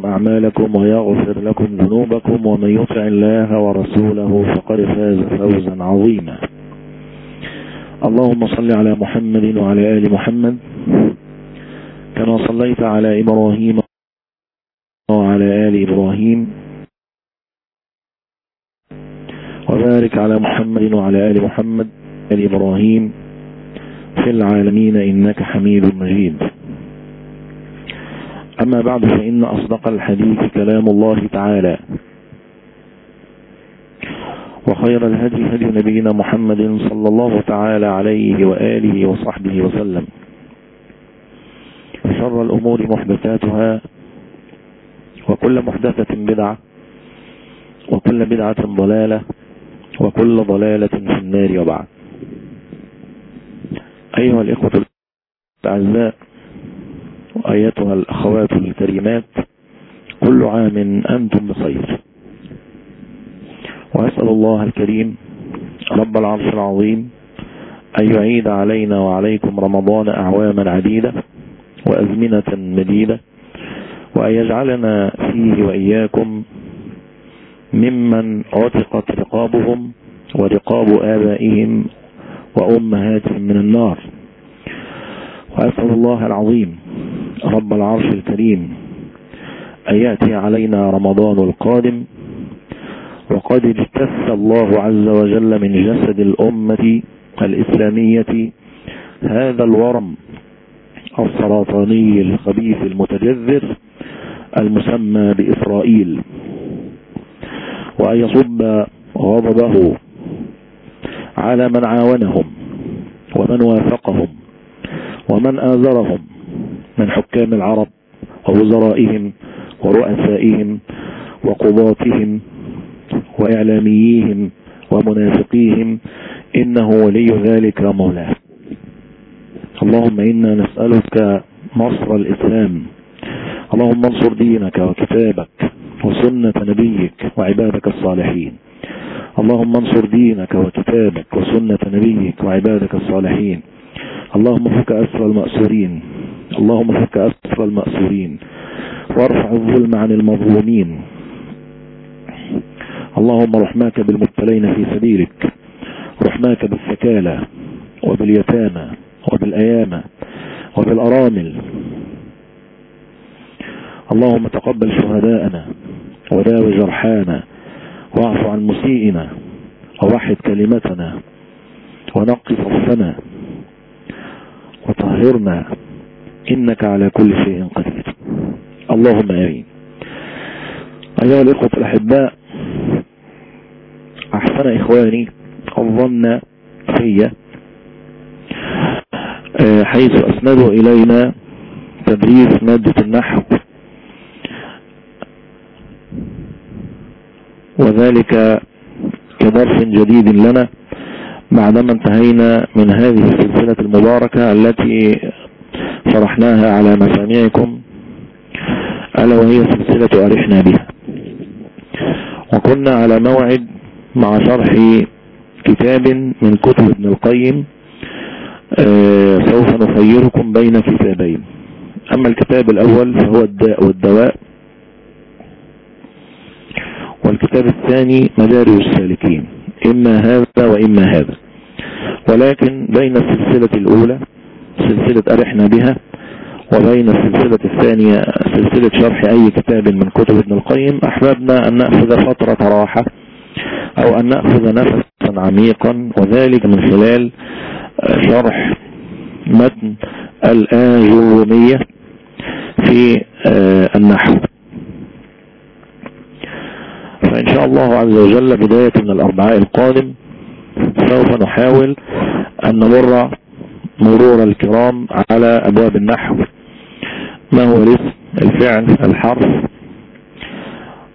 أعمالكم ويغفر لكم ذنوبكم ومن يطع الله ورسوله فقد فاز فوزا عظيما. اللهم صل على محمد وعلى آل محمد. كما صليت على إبراهيم وعلى آل إبراهيم. وبارك على محمد وعلى آل محمد. آل إبراهيم. في العالمين إنك حميد مجيد. أما بعد فإن أصدق الحديث كلام الله تعالى. وخير الهدي هدي نبينا محمد صلى الله تعالى عليه وآله وصحبه وسلم. وشر الأمور محدثاتها وكل محدثة بدعة وكل بدعة ضلالة وكل ضلالة في النار وبعد. أيها الإخوة الأعزاء وأيتها الأخوات الكريمات كل عام أنتم بخير. وأسأل الله الكريم رب العرش العظيم أن يعيد علينا وعليكم رمضان أعواما عديدة وأزمنة مديدة وأن يجعلنا فيه وإياكم ممن عتقت رقابهم ورقاب آبائهم وأمهاتهم من النار. وأسأل الله العظيم رب العرش الكريم أن يأتي علينا رمضان القادم وقد اجتث الله عز وجل من جسد الأمة الإسلامية هذا الورم السرطاني الخبيث المتجذر المسمى بإسرائيل وأن يصب غضبه على من عاونهم ومن وافقهم ومن آذرهم من حكام العرب ووزرائهم ورؤسائهم وقضاتهم وإعلاميهم ومنافقيهم إنه ولي ذلك مولاه اللهم إنا نسألك نصر الإسلام. اللهم انصر دينك وكتابك وسنة نبيك وعبادك الصالحين. اللهم انصر دينك وكتابك وسنة نبيك وعبادك الصالحين. اللهم فك أسر المأسورين. اللهم فك أسر المأسورين وارفع الظلم عن المظلومين. اللهم رحماك بالمبتلين في سبيلك رحماك بالثكالى وباليتامى وبالأيامى وبالأرامل. اللهم تقبل شهداءنا وداوي جرحانا واعف عن مسيئنا ووحد كلمتنا ونقي صفنا وطهرنا. إنك على كل شيء قدير. اللهم آمين. أيها الإخوة الأحباء أحسن إخواني الظن في حيث أسندوا إلينا تدريس مادة النحو. وذلك كدرس جديد لنا بعدما انتهينا من هذه السلسلة المباركة التي شرحناها على مسامعكم. ألا وهي سلسلة أرحنا بها. وكنا على موعد مع شرح كتاب من كتب ابن القيم آه سوف نخيركم بين كتابين. أما الكتاب الأول فهو الداء والدواء والكتاب الثاني مدارج السالكين إما هذا وإما هذا. ولكن بين السلسلة الأولى سلسلة أرحنا بها وبين السلسلة الثانية سلسلة شرح أي كتاب من كتب ابن القيم أحببنا أن نأخذ فترة راحة أو أن نأخذ نفسا عميقا وذلك من خلال شرح متن الآجرومية في آه، النحو. فإن شاء الله عز وجل بداية من الأربعاء القادم سوف نحاول أن نمر مرور الكرام على أبواب النحو. ما هو الاسم؟ الفعل الحرف.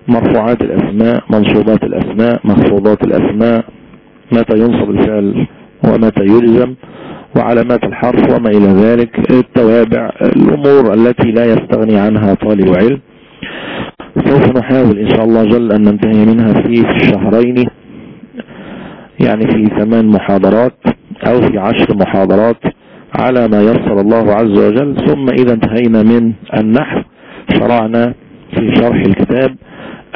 مرفوعات الأسماء منصوبات الأسماء مخفوضات الأسماء. متى ينصب الفعل ومتى يلزم؟ وعلامات الحرف وما إلى ذلك؟ التوابع الأمور التي لا يستغني عنها طالب علم. سوف نحاول إن شاء الله جل أن ننتهي منها في الشهرين يعني في ثمان محاضرات أو في عشر محاضرات. على ما يسر الله عز وجل. ثم إذا انتهينا من النحو شرعنا في شرح الكتاب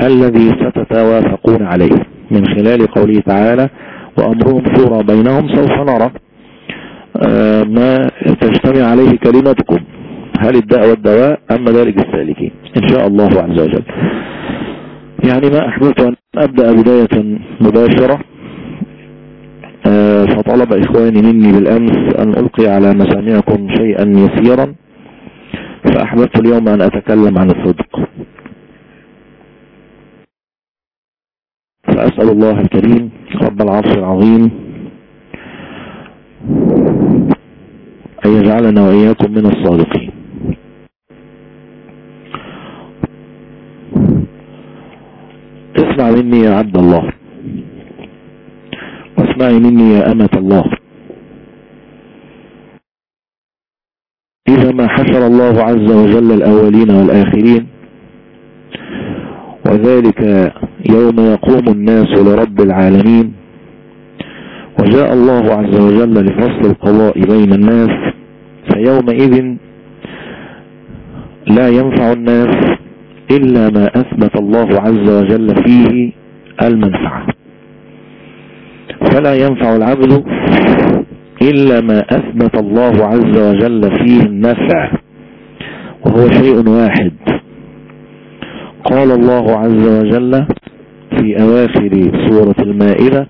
الذي ستتوافقون عليه. من خلال قوله تعالى وأمرهم شورى بينهم سوف نرى آه، ما تجتمع عليه كلمتكم. هل الداء والدواء أم مدارج السالكين؟ إن شاء الله عز وجل. يعني ما أحببت أن أبدأ بداية مباشرة. فطلب إخواني مني بالأمس أن ألقي على مسامعكم شيئا يسيرا فأحببت اليوم أن أتكلم عن الصدق. فأسأل الله الكريم رب العرش العظيم أن يجعلنا وإياكم من الصادقين. اسمع مني يا عبد الله. واسمعي مني يا أمة الله. إذا ما حشر الله عز وجل الأولين والآخرين وذلك يوم يقوم الناس لرب العالمين وجاء الله عز وجل لفصل القضاء بين الناس فيومئذ لا ينفع الناس إلا ما أثبت الله عز وجل فيه المنفعة. فلا ينفع العبد إلا ما أثبت الله عز وجل فيه النفع وهو شيء واحد. قال الله عز وجل في أواخر سورة المائدة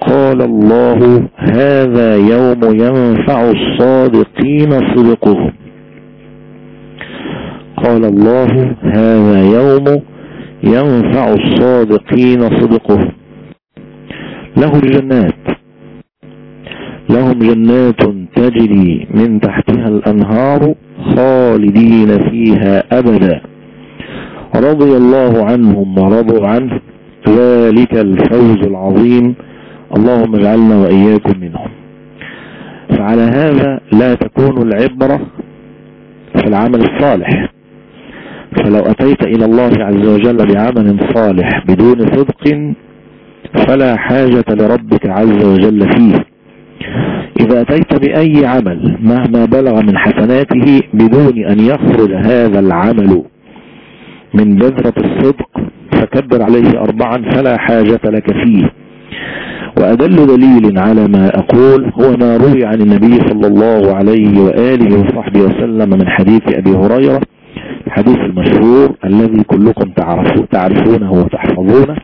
قال الله هذا يوم ينفع الصادقين صدقهم. قال الله هذا يوم ينفع الصادقين صدقهم. لهم جنات. لهم جنات تجري من تحتها الأنهار خالدين فيها أبدا. رضي الله عنهم ورضوا عنه. ذلك الفوز العظيم. اللهم اجعلنا وإياكم منهم. فعلى هذا لا تكون العبرة في العمل الصالح. فلو أتيت إلى الله عز وجل بعمل صالح بدون صدق فلا حاجة لربك عز وجل فيه. إذا أتيت بأي عمل مهما بلغ من حسناته بدون أن يخرج هذا العمل من بذرة الصدق فكبر عليه أربعا فلا حاجة لك فيه. وأدل دليل على ما أقول هو ما روي عن النبي صلى الله عليه وآله وصحبه وسلم من حديث أبي هريرة الحديث المشهور الذي كلكم تعرفونه وتحفظونه.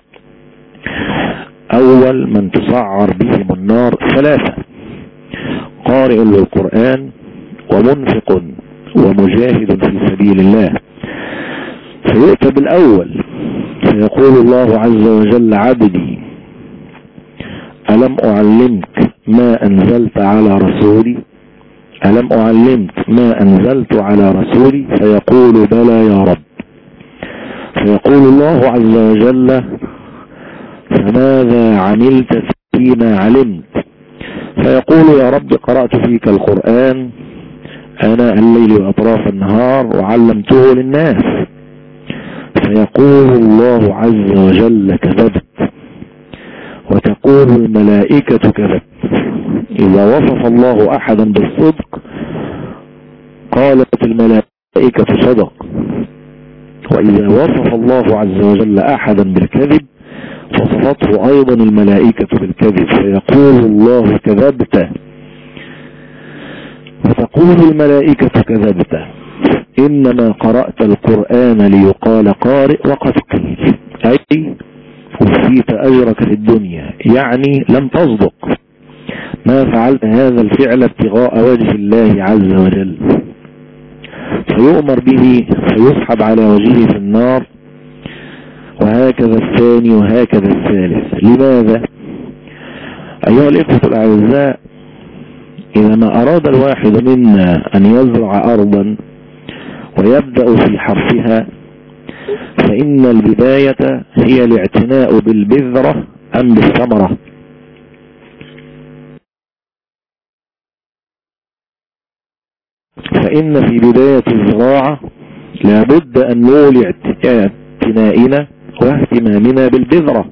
أول من تسعر بهم النار ثلاثة. قارئ للقرآن ومنفق ومجاهد في سبيل الله. فيؤتى بالأول فيقول الله عز وجل عبدي ألم أعلمك ما أنزلت على رسولي؟ ألم أعلمك ما أنزلت على رسولي؟ فيقول بلى يا رب. فيقول الله عز وجل فماذا عملت فيما علمت؟ فيقول يا رب قرأت فيك القرآن أنا الليل وأطراف النهار وعلمته للناس. فيقول الله عز وجل كذبت وتقول الملائكة كذبت. إذا وصف الله أحدا بالصدق قالت الملائكة صدق. وإذا وصف الله عز وجل أحدا بالكذب فصفته أيضا الملائكة بالكذب فيقول الله كذبت. فتقول الملائكة كذبت. إنما قرأت القرآن ليقال قارئ وقد قيل. أي وفيت أجرك في الدنيا يعني لم تصدق. ما فعلت هذا الفعل ابتغاء وجه الله عز وجل. فيؤمر به فيسحب على وجهه في النار. وهكذا الثاني وهكذا الثالث. لماذا؟ أيها الإخوة الأعزاء إذا ما أراد الواحد منا أن يزرع أرضا ويبدأ في حرفها فإن البداية هي الاعتناء بالبذرة أم بالثمرة. فإن في بداية الزراعة لابد أن نولي اعتنائنا واهتمامنا بالبذرة.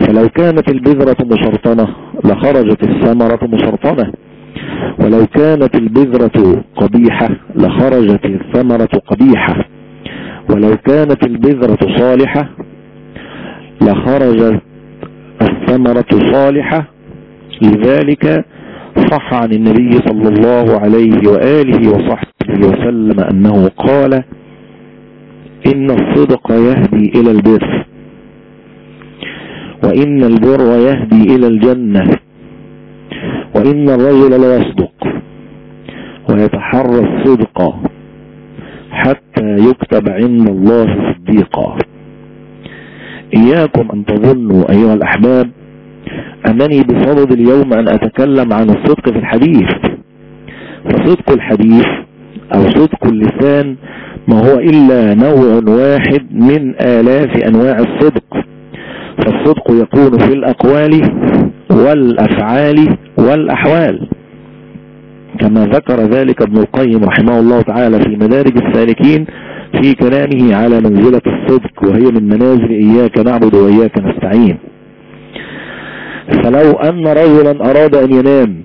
فلو كانت البذرة مشرطنة لخرجت الثمرة مشرطنة. ولو كانت البذرة قبيحة لخرجت الثمرة قبيحة. ولو كانت البذرة صالحة لخرجت الثمرة صالحة. لذلك صح عن النبي صلى الله عليه وآله وصحبه وسلم أنه قال إن الصدق يهدي إلى البر. وإن البر يهدي إلى الجنة. وإن الرجل لا يصدق. ويتحرى الصدق حتى يكتب عند الله صديقا. إياكم أن تظنوا أيها الأحباب أنني بصدد اليوم أن أتكلم عن الصدق في الحديث. فصدق الحديث أو صدق اللسان ما هو إلا نوع واحد من آلاف أنواع الصدق. فالصدق يكون في الأقوال والأفعال والأحوال. كما ذكر ذلك ابن القيم رحمه الله تعالى في مدارج السالكين في كلامه على منزلة الصدق وهي من منازل إياك نعبد وإياك نستعين. فلو أن رجلا أراد أن ينام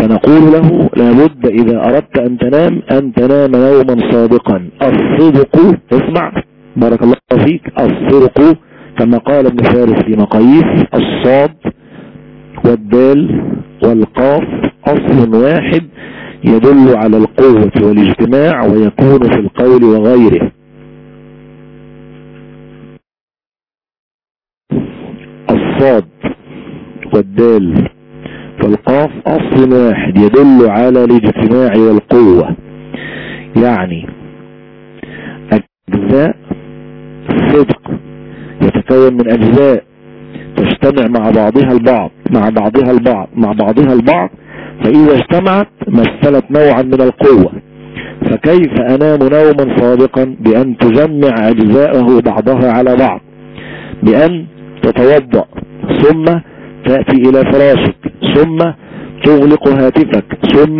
فنقول له لابد إذا أردت أن تنام أن تنام نوما صادقا الصدق اسمع بارك الله فيك. الصدق كما قال ابن فارس في مقاييس الصاد والدال والقاف أصل واحد يدل على القوة والاجتماع ويكون في القول وغيره. الصاد والدال والقاف أصل واحد يدل على الاجتماع والقوة. يعني أجزاء الصدق يتكون من أجزاء تجتمع مع بعضها البعض مع بعضها البعض مع بعضها البعض فإذا اجتمعت مثلت نوعا من القوة. فكيف أنام نوما صادقا بأن تجمع أجزاءه بعضها على بعض؟ بأن تتوضأ ثم تأتي إلى فراشك ثم تغلق هاتفك ثم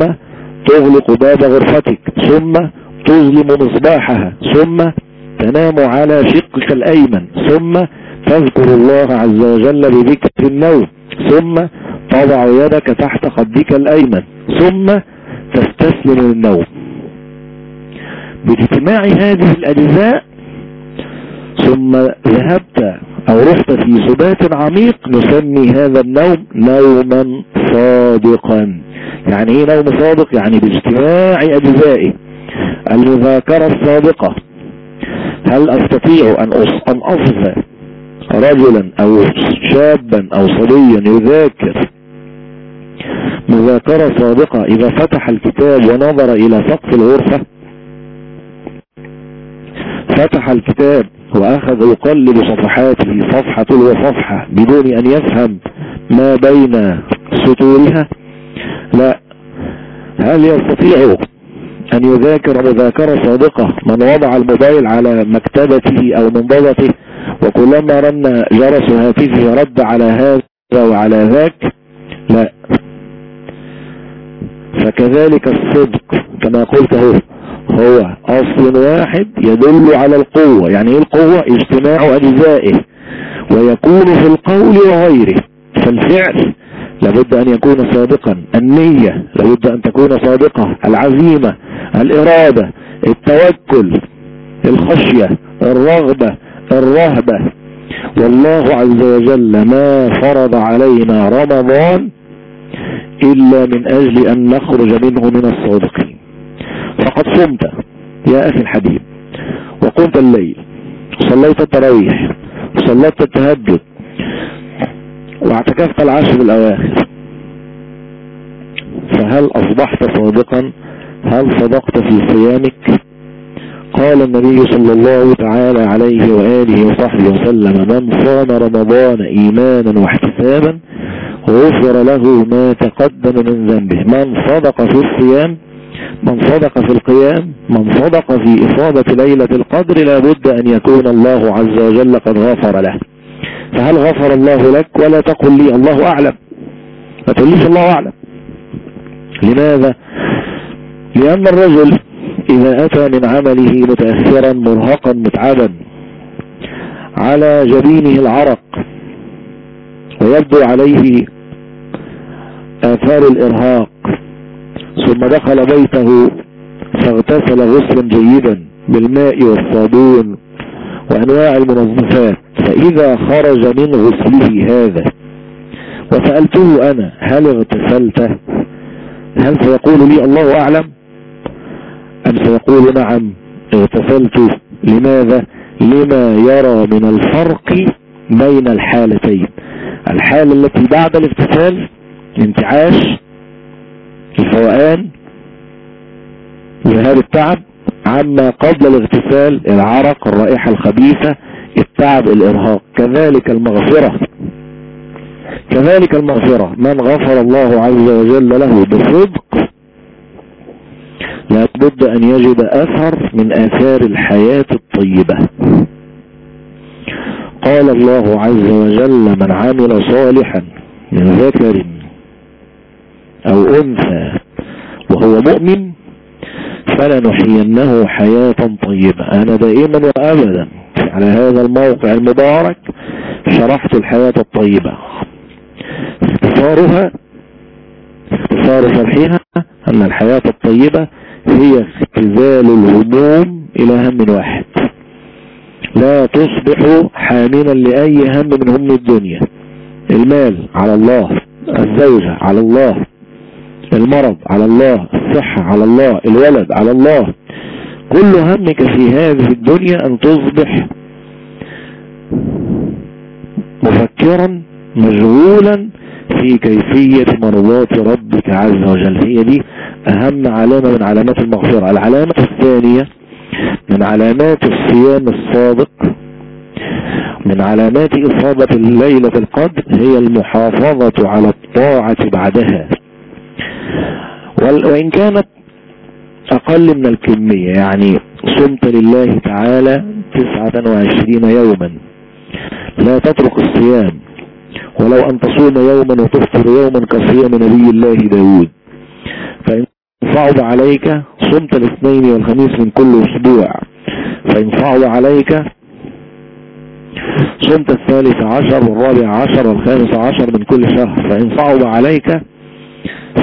تغلق باب غرفتك ثم تظلم مصباحها ثم تنام على شقك الأيمن ثم تذكر الله عز وجل بذكر النوم ثم تضع يدك تحت خدك الأيمن ثم تستسلم للنوم. باجتماع هذه الأجزاء ثم ذهبت أو رحت في سبات عميق نسمي هذا النوم نوما صادقا. يعني إيه نوم صادق؟ يعني باجتماع اجزائه المذاكرة الصادقة. هل أستطيع أن أصف رجلا أو شابا أو صبيا يذاكر؟ مذاكرة صادقة. إذا فتح الكتاب ونظر إلى سقف الغرفة فتح الكتاب وأخذ يقلب صفحاته صفحة وصفحة بدون أن يفهم ما بين سطورها. لا هل يستطيع أن يذاكر مذاكرة صادقة من وضع الموبايل على مكتبته أو منضدته وكلما رن جرس هاتفه رد على هذا وعلى ذاك؟ لا. فكذلك الصدق كما قلت هو أصل واحد يدل على القوة. يعني إيه القوة؟ اجتماع أجزائه. ويكون في القول وغيره. فالفعل لابد أن يكون صادقا. النية لابد أن تكون صادقة. العزيمة الإرادة التوكل الخشية الرغبة الرهبة. والله عز وجل ما فرض علينا رمضان إلا من أجل أن نخرج منه من الصادقين. فقد صمت يا أخي الحبيب وقمت الليل صليت التراويح صليت التهجد واعتكفت العشر الأواخر. فهل أصبحت صادقا؟ هل صدقت في صيامك؟ قال النبي صلى الله تعالى عليه وآله وصحبه وسلم من صام رمضان إيمانا واحتسابا غفر له ما تقدم من ذنبه. من صدق في الصيام من صدق في القيام من صدق في إصابة ليلة القدر لابد أن يكون الله عز وجل قد غفر له. فهل غفر الله لك؟ ولا تقل لي الله أعلم. ما تقوليش الله أعلم. لماذا؟ لأن الرجل إذا أتى من عمله متأثرا مرهقا متعبا على جبينه العرق ويبدو عليه آثار الإرهاق ثم دخل بيته فاغتسل غسلا جيدا بالماء والصابون وأنواع المنظفات فإذا خرج من غسله هذا. وسألته أنا هل اغتسلت؟ هل سيقول لي الله أعلم؟ أم سيقول نعم اغتسلت. لماذا؟ لما يرى من الفرق بين الحالتين. الحالة التي بعد الاغتسال الانتعاش الفوقان ذهاب التعب عما قبل الاغتسال العرق الرائحة الخبيثة التعب الإرهاق. كذلك المغفرة. كذلك المغفرة. من غفر الله عز وجل له بصدق لابد أن يجد أثر من آثار الحياة الطيبة. قال الله عز وجل من عمل صالحا من ذكر أو أنثى وهو مؤمن فلنحيينه حياة طيبة. أنا دائما وابدا على هذا الموقع المبارك شرحت الحياة الطيبة. اختصارها اختصار شرحها أن الحياة الطيبة هي اختزال الهموم إلى هم واحد. لا تصبح حاملا لأي هم من هم الدنيا. المال على الله الزوجة على الله المرض على الله الصحة على الله الولد على الله. كل همك في هذه الدنيا أن تصبح مفكرا مشغولا في كيفية مرضات ربك عز وجل. هي دي أهم علامة من علامات المغفرة. العلامة الثانية من علامات الصيام الصادق من علامات إصابة الليلة القدر هي المحافظة على الطاعة بعدها. وإن كانت أقل من الكمية يعني صمت لله تعالى تسعة وعشرين يوما. لا تترك الصيام. ولو أن تصوم يوما وتفطر يوما كصيام نبي الله داود. فإن صعب عليك صمت الاثنين والخميس من كل أسبوع. فإن صعب عليك صمت الثالث عشر والرابع عشر والخامس عشر من كل شهر. فإن صعب عليك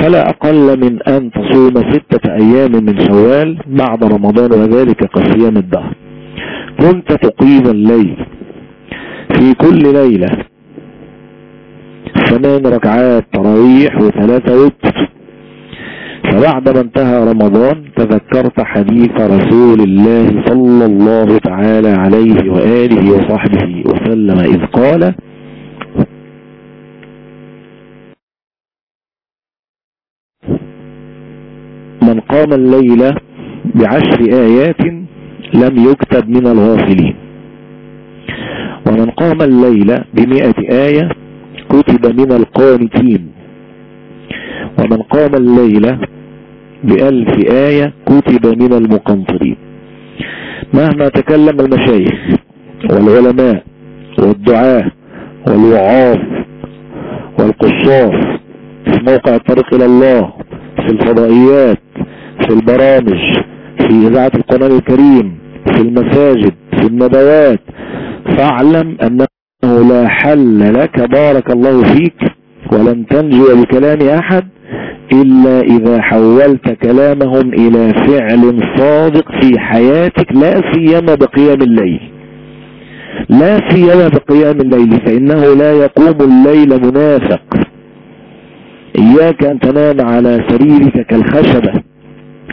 فلا أقل من أن تصوم ستة أيام من شوال بعد رمضان وذلك كصيام الدهر. كنت تقيم الليل في كل ليلة. ثمان ركعات تراويح وثلاثة وتر فبعدما انتهى رمضان تذكرت حديث رسول الله صلى الله تعالى عليه وآله وصحبه وسلم إذ قال من قام الليلة بعشر آيات لم يكتب من الغافلين. ومن قام الليلة بمئة آية كتب من القانتين. ومن قام الليلة بألف آية كتب من المقنطرين. مهما تكلم المشايخ والعلماء والدعاة والوعاظ والقصاص في موقع الطريق إلى الله في الفضائيات في البرامج في إذاعة القرآن الكريم في المساجد في الندوات. فاعلم أنه لا حل لك بارك الله فيك ولن تنجو بكلام أحد إلا إذا حولت كلامهم إلى فعل صادق في حياتك لا سيما بقيام الليل. لا سيما بقيام الليل فإنه لا يقوم الليل منافق. إياك أن تنام على سريرك كالخشبة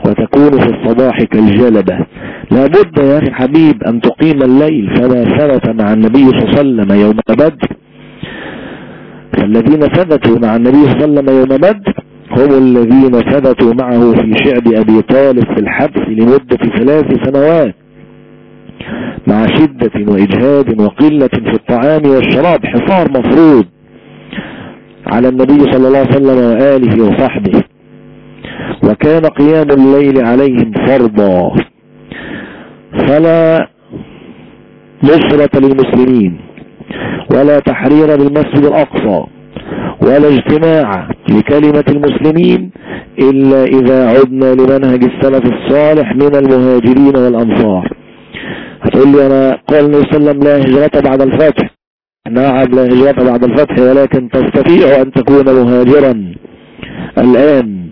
وتكون في الصباح كالجلبة. لابد يا أخي الحبيب أن تقيم الليل فما ثبت مع النبي صلى الله عليه وسلم يوم بدر. فالذين ثبتوا مع النبي صلى الله عليه وسلم يوم بدر هم الذين ثبتوا معه في شعب أبي طالب في الحبس لمدة ثلاث سنوات مع شدة وإجهاد وقلة في الطعام والشراب. حصار مفروض. على النبي صلى الله عليه وسلم وآله وصحبه. وكان قيام الليل عليهم فرضا. فلا نصرة للمسلمين ولا تحرير للمسجد الأقصى ولا اجتماع لكلمة المسلمين إلا إذا عدنا لمنهج السلف الصالح من المهاجرين والأنصار. هتقول لي أنا قال النبي صلى الله عليه وسلم لا هجرة بعد الفتح. نعم لا هجرة بعد الفتح ولكن تستطيع أن تكون مهاجرا. الآن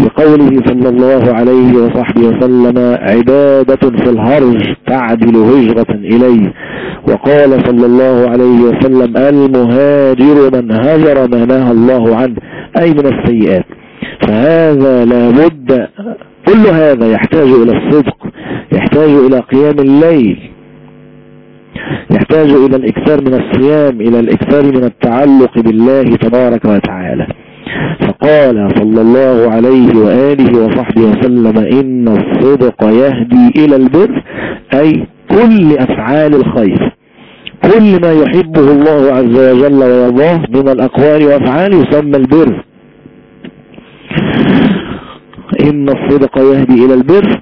لقوله صلى الله عليه وصحبه وسلم عبادة في الهرج تعدل هجرة إليه. وقال صلى الله عليه وسلم المهاجر من هجر ما نهى الله عنه أي من السيئات. فهذا لابد كل هذا يحتاج إلى الصدق يحتاج إلى قيام الليل. يحتاج إلى الإكثار من الصيام إلى الإكثار من التعلق بالله تبارك وتعالى. فقال صلى الله عليه وآله وصحبه وسلم إن الصدق يهدي إلى البر أي كل أفعال الخير. كل ما يحبه الله عز وجل ويرضاه من الأقوال وأفعال يسمى البر. إن الصدق يهدي إلى البر.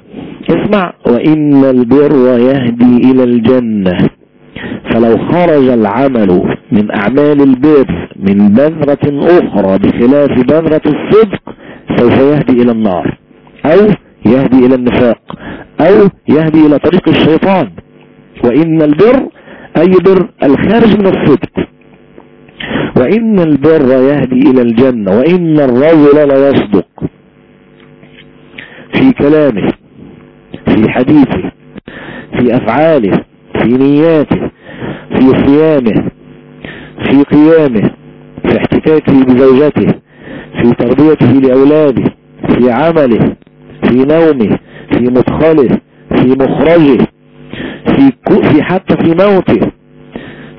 اسمع. وإن البر يهدي إلى الجنة. فلو خرج العمل من أعمال البر من بذرة أخرى بخلاف بذرة الصدق سوف يهدي إلى النار. أو يهدي إلى النفاق. أو يهدي إلى طريق الشيطان. وإن البر أي بر؟ الخارج من الصدق. وإن البر يهدي إلى الجنة. وإن الرجل لا يصدق. في كلامه في حديثه في أفعاله في نياته في صيامه في قيامه في احتكاكه بزوجته في تربيته لأولاده في عمله في نومه في مدخله في مخرجه في, في حتى في موته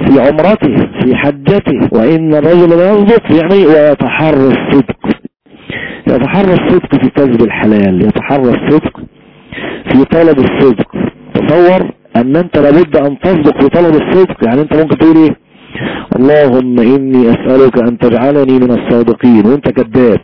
في عمرته في حجته. وإن الرجل لا يصدق يعني ويتحرى الصدق. يتحرى الصدق في كذب الحلال يتحرى الصدق في طلب الصدق. تصور أن أنت لابد أن تصدق في طلب الصدق. يعني أنت ممكن تقول إيه؟ اللهم إني أسألك أن تجعلني من الصادقين. وأنت كذاب.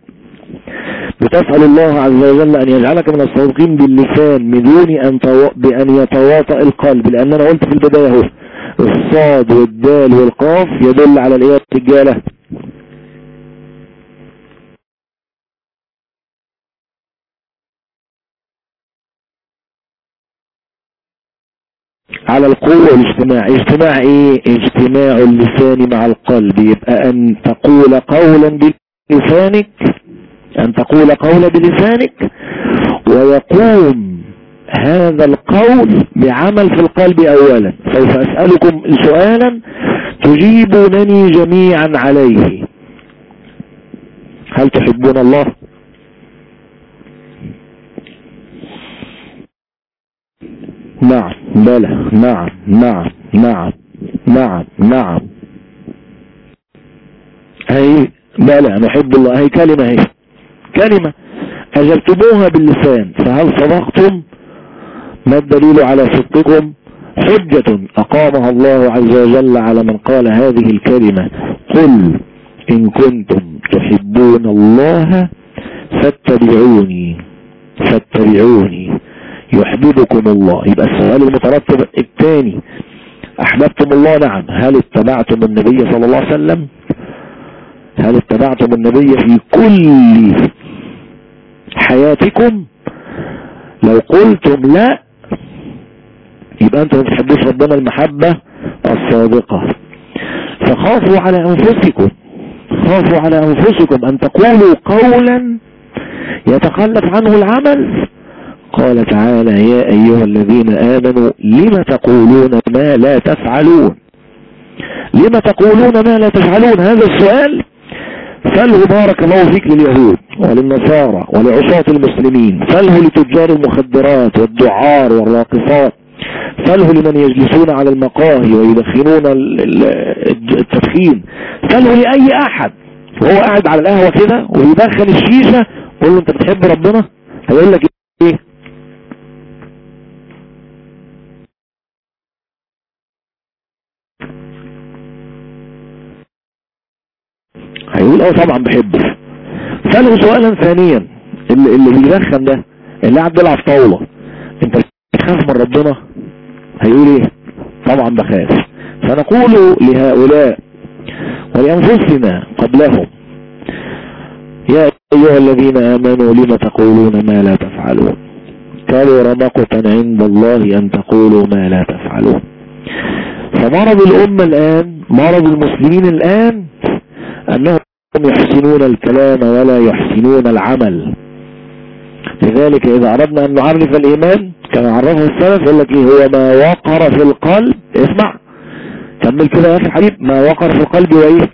بتسأل الله عز وجل أن يجعلك من الصادقين باللسان من دون أن بأن يتواطأ القلب. لأن أنا قلت في البداية الصاد والدال والقاف يدل على الايه الرجاله على القوة والاجتماع اجتماع إيه اجتماع اللسان مع القلب. يبقى أن تقول قولا بلسانك أن تقول قولا بلسانك ويقوم هذا القول بعمل في القلب اولا. سوف أسألكم سؤالا تجيبونني جميعا عليه. هل تحبون الله؟ نعم بلى نعم نعم نعم نعم نعم. هي بلى نحب الله. هي كلمة هي كلمة أجبتموها باللسان فهل صدقتم؟ ما الدليل على صدقكم؟ حجة أقامها الله عز وجل على من قال هذه الكلمة. قل إن كنتم تحبون الله فاتبعوني فاتبعوني. يحببكم الله. يبقى السؤال المترتب الثاني. أحببتم الله؟ نعم. هل اتبعتم النبي صلى الله عليه وسلم؟ هل اتبعتم النبي في كل حياتكم؟ لو قلتم لا يبقى أنتم ما بتحبوش ربنا المحبة الصادقة. فخافوا على أنفسكم. خافوا على أنفسكم أن تقولوا قولا يتخلف عنه العمل. قال تعالى يا أيها الذين آمنوا لم تقولون ما لا تفعلون؟ لم تقولون ما لا تفعلون؟ هذا السؤال فله بارك الله فيك لليهود وللنصارى ولعصاة المسلمين فله لتجار المخدرات والدعار والراقصات فله لمن يجلسون على المقاهي ويدخنون التدخين فله لأي أحد. وهو قاعد على القهوة كده ويدخن الشيشة قول له أنت بتحب ربنا؟ هيقول لك إيه؟ هيقول آه طبعا بحبه. سأله سؤالا ثانيا اللي, اللي بيدخن ده اللي قاعد بيلعب طاولة. أنت بتخاف من ربنا؟ هيقول إيه؟ طبعا بخاف. فنقول لهؤلاء ولأنفسنا قبلهم يا أيها الذين آمنوا لم تقولون ما لا تفعلون؟ كبر مقتا عند الله أن تقولوا ما لا تفعلون. فمرض الأمة الآن مرض المسلمين الآن أنهم يحسنون الكلام ولا يحسنون العمل. لذلك إذا أردنا أن نعرف الإيمان كما عرفه السلف يقول لك إيه؟ هو ما وقر في القلب. اسمع. كمل كده يا أخي حبيب ما وقر في القلب وإيه؟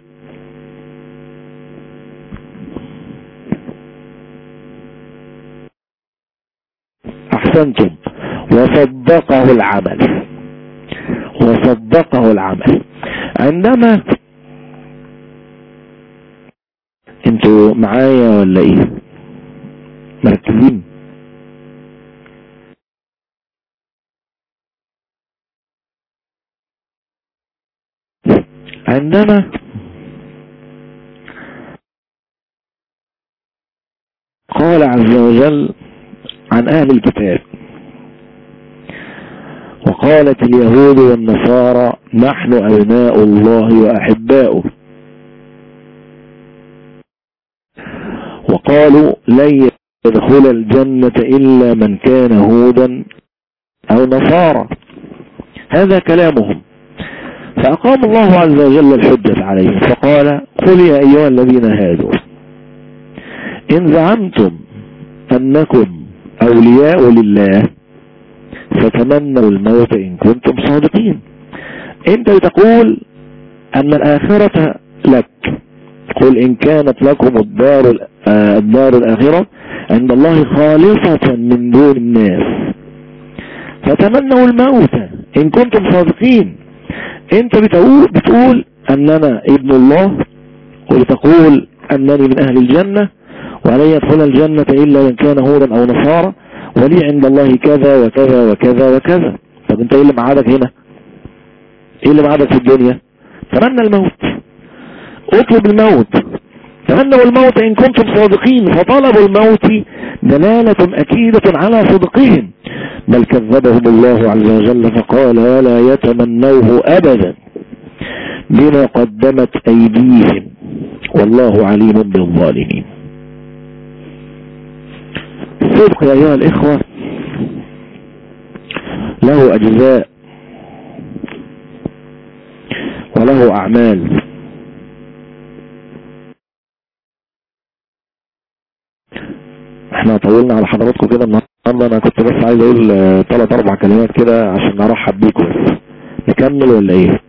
أحسنتم. وصدقه العمل. وصدقه العمل. عندما أنتوا معايا ولا إيه؟ مركزين عندما قال عز وجل عن أهل الكتاب وقالت اليهود والنصارى نحن أبناء الله وأحباؤه. وقالوا لن يدخل الجنة إلا من كان هودا أو نصارى. هذا كلامهم. فأقام الله عز وجل الحجة عليهم. فقال قل يا أيها الذين هادوا إن زعمتم أنكم أولياء لله فتمنوا الموت إن كنتم صادقين. انت بتقول أن الآخرة لك قل إن كانت لكم الدار, آه، الدار الآخرة عند الله خالصة من دون الناس. فتمنوا الموت إن كنتم صادقين. أنت بتقول, بتقول أننا ابن الله وبتقول أنني من أهل الجنة ولن يدخل الجنة إلا من كان هودا أو نصارى ولي عند الله كذا وكذا وكذا وكذا. طب أنت إيه اللي معادك هنا؟ إيه اللي معادك في الدنيا؟ تمنى الموت. أطلب الموت. تمنوا الموت إن كنتم صادقين فطلبوا الموت دلالة أكيدة على صدقهم. بل كذبهم الله عز وجل فقال ولا يتمنوه أبدا بما قدمت أيديهم؟ والله عليم بالظالمين. الصدق يا أيها الإخوة له أجزاء وله أعمال. إحنا طولنا على حضراتكم كده النهارده. أنا كنت بس عايز أقول ثلاث أربع كلمات كده عشان ارحب بيكم بس. نكمل ولا إيه؟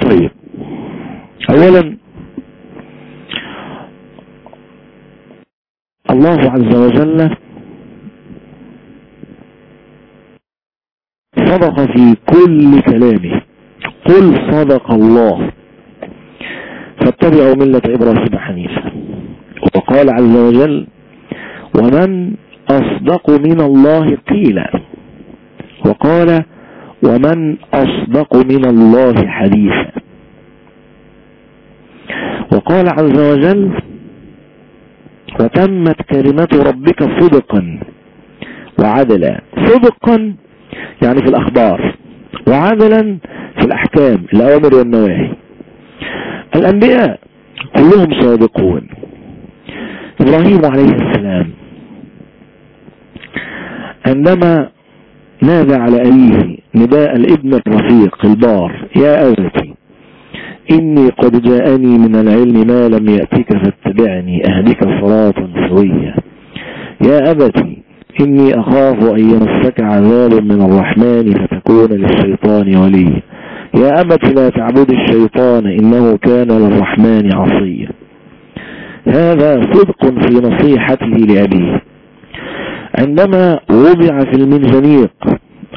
طيب. اولا الله عز وجل صدق في كل كلامه. قل صدق الله. فاتبعوا ملة إبراهيم حنيفا وقال عز وجل ومن أصدق من الله قيلا. وقال ومن أصدق من الله حديثا. وقال عز وجل وتمت كلمة ربك صدقا وعدلا. صدقا يعني في الأخبار وعدلا في الأحكام الأوامر والنواهي الأنبياء كلهم صادقون إبراهيم عليه السلام عندما نادى على أبيه نداء الابن الرفيق البار يا أبتي إني قد جاءني من العلم ما لم يأتك فاتبعني أهدك صراطا سويا. يا أبتي إني أخاف أن يمسك عذاب من الرحمن فتكون للشيطان وليا يا أمت لا تعبد الشيطان إنه كان للرحمن عصيا. هذا صدق في نصيحته لأبيه. عندما وضع في المنجنيق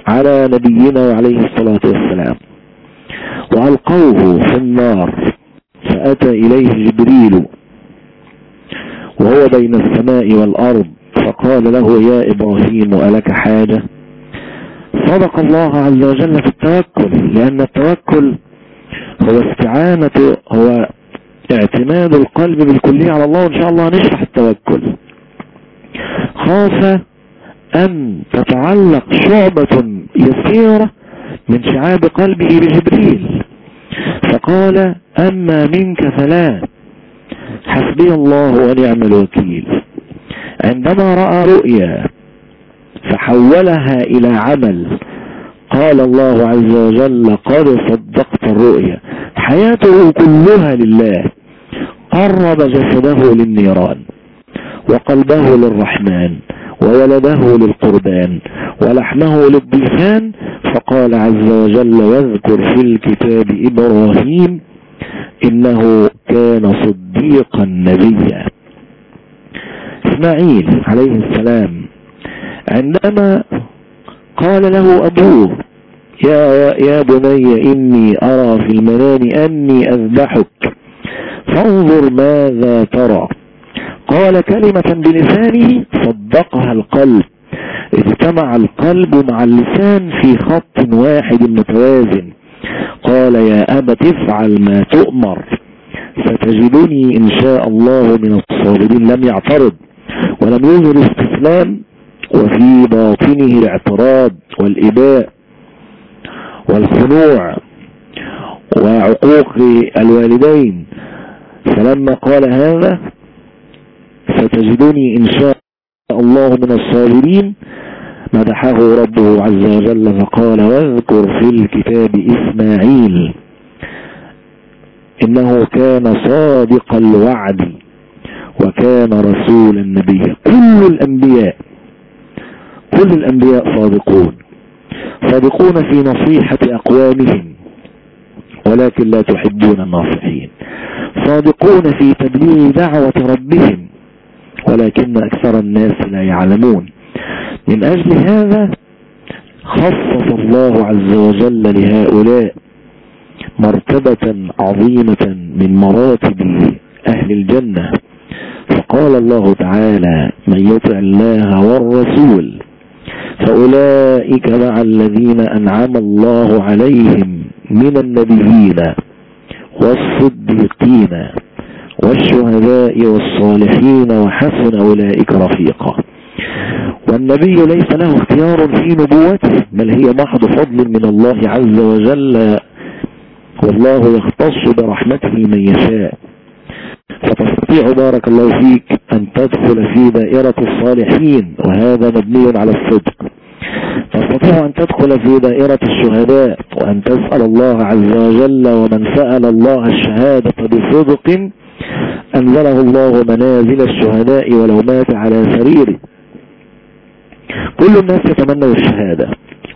على نبينا عليه الصلاة والسلام وألقوه في النار فأتى إليه جبريل وهو بين السماء والأرض فقال له يا إبراهيم ألك حاجة؟ صدق الله عز وجل في التوكل لأن التوكل هو استعانة هو اعتماد القلب بالكلية على الله وإن شاء الله نشرح التوكل. خاف أن تتعلق شعبة يسيرة من شعاب قلبه بجبريل. فقال أما منك فلا. حسبي الله ونعم الوكيل. عندما رأى رؤيا فحولها إلى عمل قال الله عز وجل قد صدقت الرؤيا. حياته كلها لله. قرب جسده للنيران وقلبه للرحمن وولده للقربان ولحمه للضيفان. فقال عز وجل واذكر في الكتاب إبراهيم إنه كان صديقا نبيا. إسماعيل عليه السلام عندما قال له أبوه يا, يا بني إني أرى في المنام أني أذبحك فانظر ماذا ترى. قال كلمة بلسانه صدقها القلب. اجتمع القلب مع اللسان في خط واحد متوازن. قال يا أبت افعل ما تؤمر ستجدني إن شاء الله من الصابرين. لم يعترض. ولم يظهر استسلام وفي باطنه الاعتراض والإباء والخنوع وعقوق الوالدين. فلما قال هذا ستجدني إن شاء الله من الصابرين. مدحه ربه عز وجل فقال واذكر في الكتاب إسماعيل إنه كان صادق الوعد. وكان رسول النبي. كل الأنبياء كل الأنبياء صادقون. صادقون في نصيحة أقوامهم ولكن لا تحبون الناصحين. صادقون في تبليغ دعوة ربهم ولكن أكثر الناس لا يعلمون. من أجل هذا خصص الله عز وجل لهؤلاء مرتبة عظيمة من مراتب أهل الجنة. فقال الله تعالى من يطع الله والرسول فأولئك مع الذين أنعم الله عليهم من النبيين والصديقين والشهداء والصالحين وحسن أولئك رفيقا. والنبي ليس له اختيار في نبوته بل هي محض فضل من الله عز وجل والله يختص برحمته من يشاء. فتستطيع بارك الله فيك أن تدخل في دائرة الصالحين وهذا مبني على الصدق. تستطيع أن تدخل في دائرة الشهداء وأن تسأل الله عز وجل ومن سأل الله الشهادة بصدق أنزله الله منازل الشهداء ولو مات على سريره. كل الناس يتمنوا الشهادة.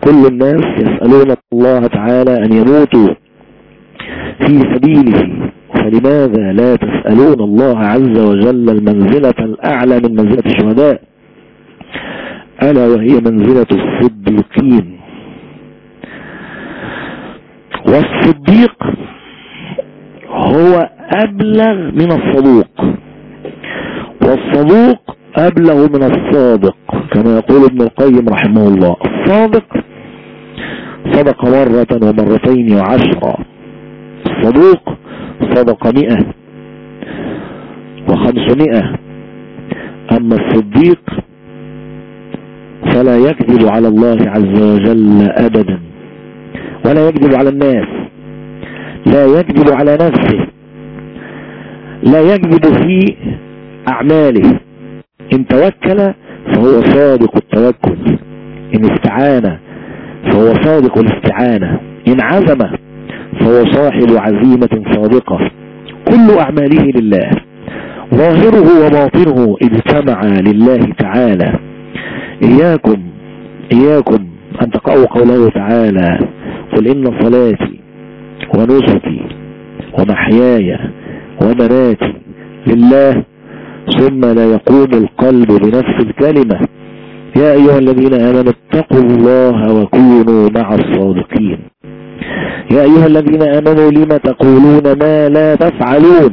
كل الناس يسألون الله تعالى أن يموتوا في سبيله. فلماذا لا تسألون الله عز وجل المنزلة الأعلى من منزلة الشهداء؟ ألا وهي منزلة الصديقين. والصديق هو أبلغ من الصدوق. والصدوق أبلغ من الصادق كما يقول ابن القيم رحمه الله. الصادق صدق مرة ومرتين وعشرة. الصدوق صدق مئة وخمسمائة. أما الصديق فلا يكذب على الله عز وجل أبدا ولا يكذب على الناس لا يكذب على نفسه لا يكذب في أعماله. إن توكل فهو صادق التوكل إن استعان فهو صادق الاستعانة. إن عزم فهو صاحب عزيمة صادقة. كل أعماله لله. ظاهره وباطنه اجتمع لله تعالى. إياكم إياكم أن تقعوا قوله تعالى قل إن صلاتي ونسكي ومحياي ومماتي لله ثم لا يقوم القلب بنفس الكلمة. يا أيها الذين آمنوا اتقوا الله وكونوا مع الصادقين. يا أيها الذين آمنوا لم تقولون ما لا تفعلون؟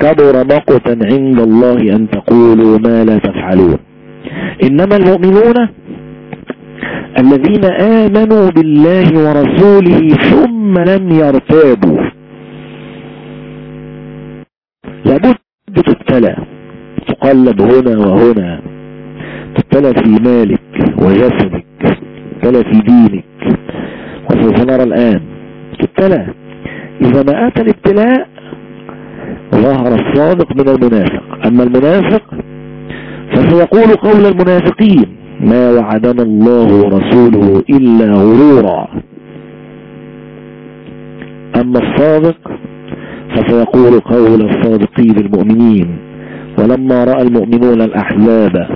كبر مقتا عند الله أن تقولوا ما لا تفعلون. إنما المؤمنون الذين آمنوا بالله ورسوله ثم لم يرتابوا. لابد تبتلى. تقلب هنا وهنا. تبتلى في مالك وجسدك. تبتلى في دينك. وسوف نرى الآن. تبتلى إذا ما أتى الابتلاء ظهر الصادق من المنافق. أما المنافق فسيقول قول المنافقين ما وعدنا الله ورسوله إلا غرورا. أما الصادق فسيقول قول الصادقين المؤمنين ولما رأى المؤمنون الأحزاب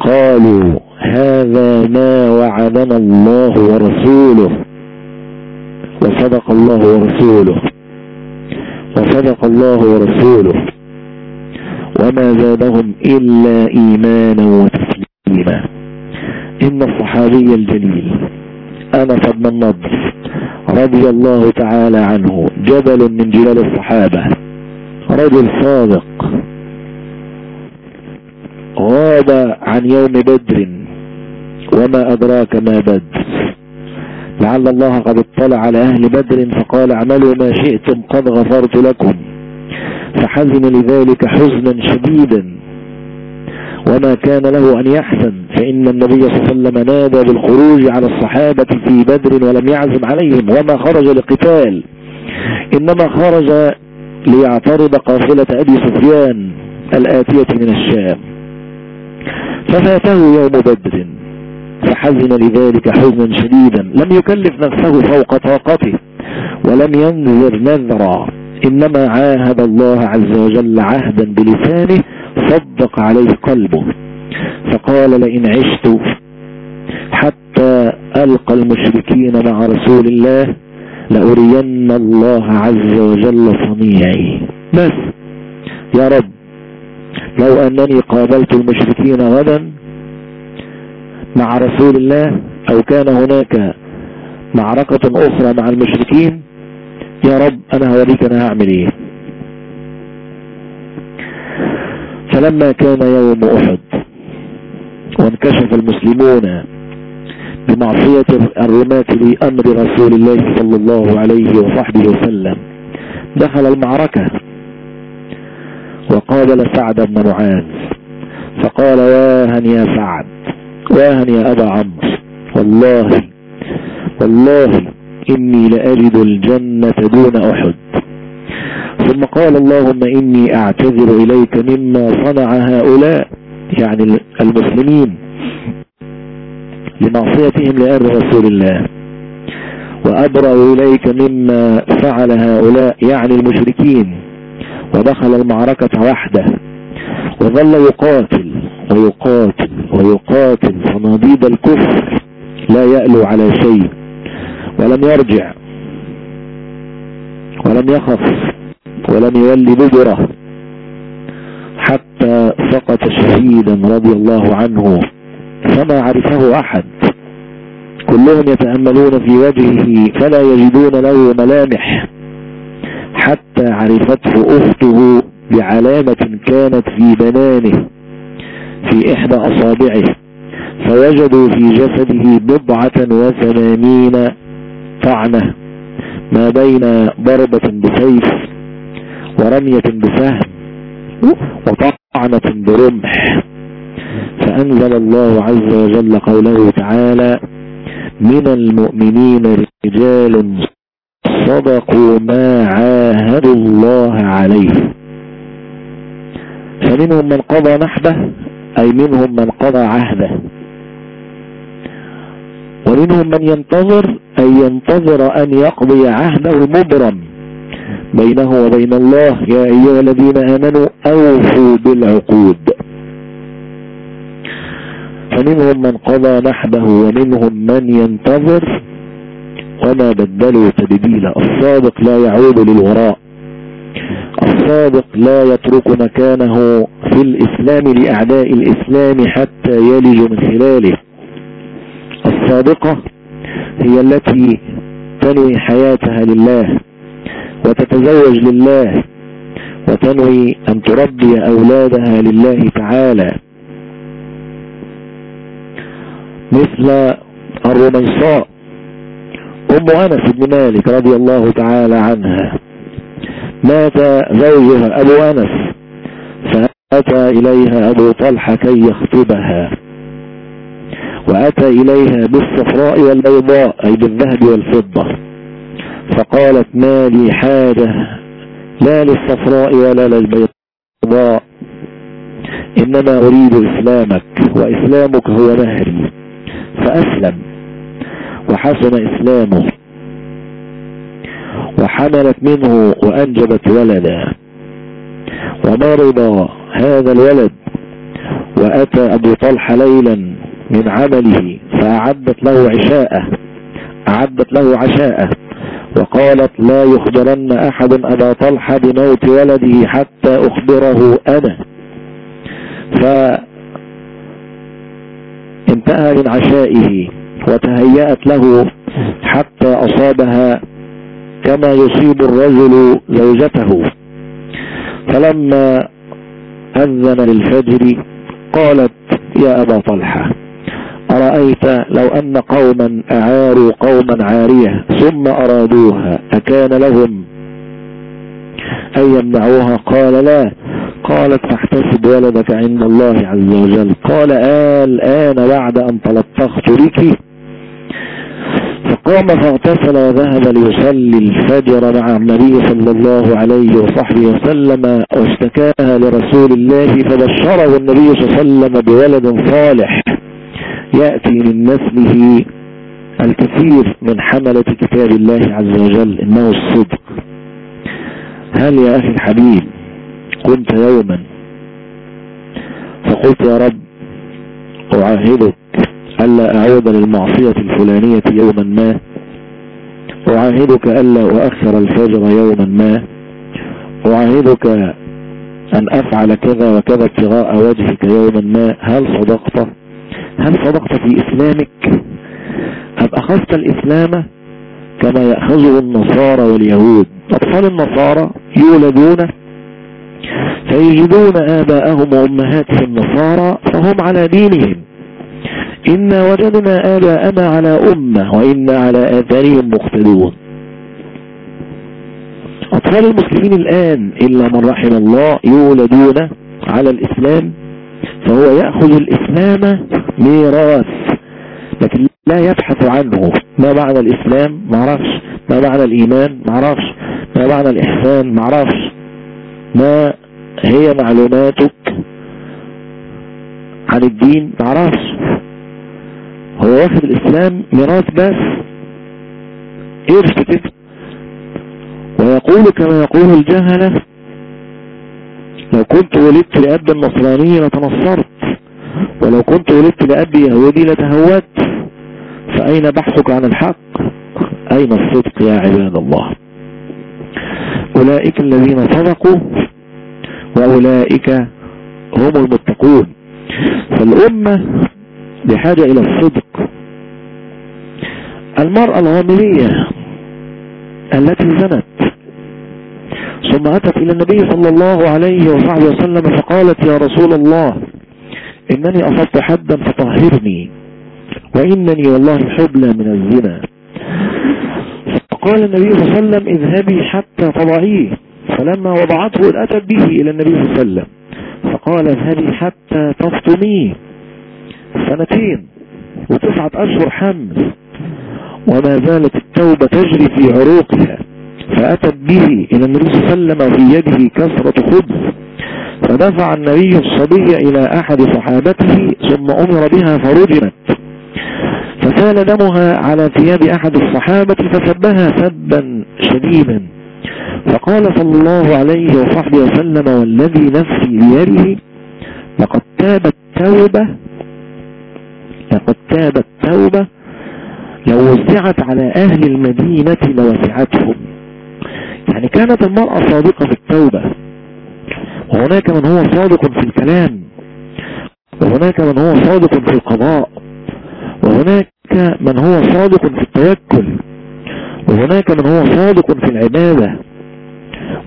قالوا هذا ما وعدنا الله ورسوله. وصدق الله ورسوله. وصدق الله ورسوله. وما زادهم إلا إيمانا وتسليما. إن الصحابي الجليل أنس بن النضر رضي الله تعالى عنه جبل من جبال الصحابة رجل صادق غاب عن يوم بدر وما أدراك ما بدر. لعل الله قد اطلع على أهل بدر فقال اعملوا ما شئتم قد غفرت لكم. فحزن لذلك حزنا شديدا. وما كان له أن يحزن. فإن النبي صلى الله عليه وسلم نادى بالخروج على الصحابة في بدر ولم يعزم عليهم. وما خرج لقتال. إنما خرج ليعترض قافلة أبي سفيان الآتية من الشام. ففاته يوم بدر. فحزن لذلك حزنا شديدا. لم يكلف نفسه فوق طاقته ولم ينذر نذرا إنما عاهد الله عز وجل عهدا بلسانه صدق عليه قلبه. فقال لئن عشت حتى ألقى المشركين مع رسول الله لأرين الله عز وجل صنيعي. بس يا رب لو أنني قابلت المشركين غدا مع رسول الله أو كان هناك معركة أخرى مع المشركين يا رب أنا هوريك أنا هعمل إيه. فلما كان يوم أحد وانكشف المسلمون بمعصية الرماة لأمر رسول الله صلى الله عليه وصحبه وسلم دخل المعركة وقابل سعد بن معاذ فقال واهن يا سعد واهن يا أبا عمرو والله والله إني لأجد الجنة دون أحد. ثم قال اللهم إني أعتذر إليك مما صنع هؤلاء يعني المسلمين لمعصيتهم لأمر رسول الله. وأبرأ إليك مما فعل هؤلاء يعني المشركين. ودخل المعركة وحده وظل يقاتل. ويقاتل ويقاتل. صناديد الكفر لا يألو على شيء ولم يرجع ولم يخف ولم يولي بجرة. حتى سقط شهيدا رضي الله عنه فما عرفه أحد. كلهم يتأملون في وجهه فلا يجدون له ملامح. حتى عرفته أخته بعلامة كانت في بنانه. في إحدى أصابعه فوجدوا في جسده بضعة وثمانين طعنة ما بين ضربة بسيف ورمية بسهم وطعنة برمح. فأنزل الله عز وجل قوله تعالى من المؤمنين رجال صدقوا ما عاهدوا الله عليه فمنهم من قضى نحبه أي منهم من قضى عهده. ومنهم من ينتظر أي ينتظر أن يقضي عهده مبرم بينه وبين الله يا أيها الذين آمنوا أوفوا بالعقود. فمنهم من قضى نحبه ومنهم من ينتظر. وما بدلوا تبديلا الصادق لا يعود للوراء الصادق لا يترك مكانه في الإسلام لأعداء الإسلام حتى يلج من خلاله. الصادقة هي التي تنوي حياتها لله وتتزوج لله وتنوي أن تربي أولادها لله تعالى. مثل الرميصاء أم أنس بن مالك رضي الله تعالى عنها. مات زوجها أبو أنس فأتى إليها أبو طلحة كي يخطبها. وأتى إليها بالصفراء والبيضاء أي بالذهب والفضة. فقالت ما لي حاجة لا للصفراء ولا للبيضاء إنما أريد إسلامك وإسلامك هو مهري فأسلم وحسن إسلامه. وحملت منه وأنجبت ولدا. ومرض هذا الولد؟ وأتى أبو طلحة ليلا من عمله فأعدت له عشاءه أعدت له عشاءه. وقالت لا يخبرن أحد أبا طلحة بموت ولده حتى أخبره أنا. فانتهى من عشائه وتهيأت له حتى أصابها كما يصيب الرجل زوجته. فلما أذن للفجر قالت يا أبا طلحة أرأيت لو أن قوما أعاروا قوما عارية ثم أرادوها أكان لهم؟ أن يمنعوها؟ قال لا. قالت فاحتسب ولدك عند الله عز وجل. قال الآن بعد أن تلطخت بك فقام فاغتسل وذهب ليصلي الفجر مع النبي صلى الله عليه وصحبه وسلم واشتكاها لرسول الله فبشره النبي صلى الله عليه وسلم بولد صالح يأتي من نسله الكثير من حملة كتاب الله عز وجل إنه الصدق. هل يا أخي الحبيب كنت يوما؟ فقلت يا رب أعاهدك. ألا أعود للمعصية الفلانية يوما ما أعاهدك ألا أؤخر الفجر يوما ما أعاهدك أن أفعل كذا وكذا ابتغاء وجهك يوما ما. هل صدقت؟ هل صدقت في إسلامك؟ أم أخذت الإسلام كما يأخذه النصارى واليهود؟ أطفال النصارى يولدون فيجدون آباءهم وأمهاتهم النصارى فهم على دينهم. إنا وجدنا آباءنا على أمة وإنا على آثارهم مقتدون. أطفال المسلمين الآن إلا من رحم الله يولدون على الإسلام فهو يأخذ الإسلام ميراث لكن لا يبحث عنه. ما معنى الإسلام؟ معرفش ما معنى الإيمان؟ معرفش ما معنى الإحسان؟ معرفش ما هي معلوماتك عن الدين؟ معرفش هو واخد الإسلام ميراث بس. إرث كده ويقول كما يقول الجهلة لو كنت ولدت لأب النصراني لتنصرت ولو كنت ولدت لأب يهودي لتهودت فأين بحثك عن الحق؟ أين الصدق يا عباد الله؟ أولئك الذين صدقوا وأولئك هم المتقون. فالأمة بحاجة إلى الصدق. المرأة الغامرية التي زنت ثم أتت إلى النبي صلى الله عليه وصحبه وسلم فقالت يا رسول الله إنني أصبت حدا فطهرني وإنني والله حبلى من الزنا. فقال النبي صلى الله عليه وسلم اذهبي حتى تضعيه. فلما وضعته أتت به إلى النبي صلى الله عليه وسلم فقال اذهبي حتى تفطميه. سنتين وتسعة أشهر حمل وما زالت التوبة تجري في عروقها. فأتت به إلى النبي صلى الله عليه وسلم وفي يده كسرة خبز. فدفع النبي الصبي إلى أحد صحابته ثم أمر بها فرجمت. فسال دمها على ثياب أحد الصحابة فسبها سبا شديدا. فقال صلى الله عليه وصحبه وسلم والذي نفسي بيده لقد تابت توبة تابت توبة لو وزعت على أهل المدينة لوسعتهم. يعني كانت المرأة صادقة في التوبة. وهناك من هو صادق في الكلام. وهناك من هو صادق في القضاء. وهناك من هو صادق في التوكل وهناك من هو صادق في العبادة.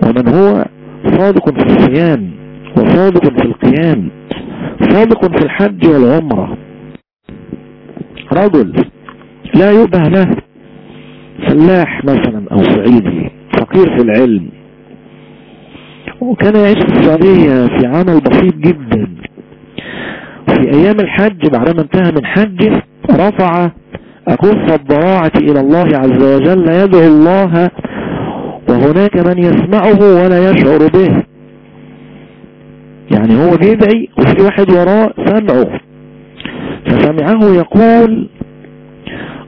ومن هو صادق في الصيام. وصادق في القيام. صادق في الحج والعمرة. رجل لا يبه له. فلاح مثلا أو صعيدي فقير في العلم وكان يعيش في السعودية في عمل بسيط جدا. في أيام الحج بعدما انتهى من حجه رفع أكف الضراعة إلى الله عز وجل يدعو الله وهناك من يسمعه ولا يشعر به. يعني هو بيدعي وفي واحد وراء سمعه. فسمعه يقول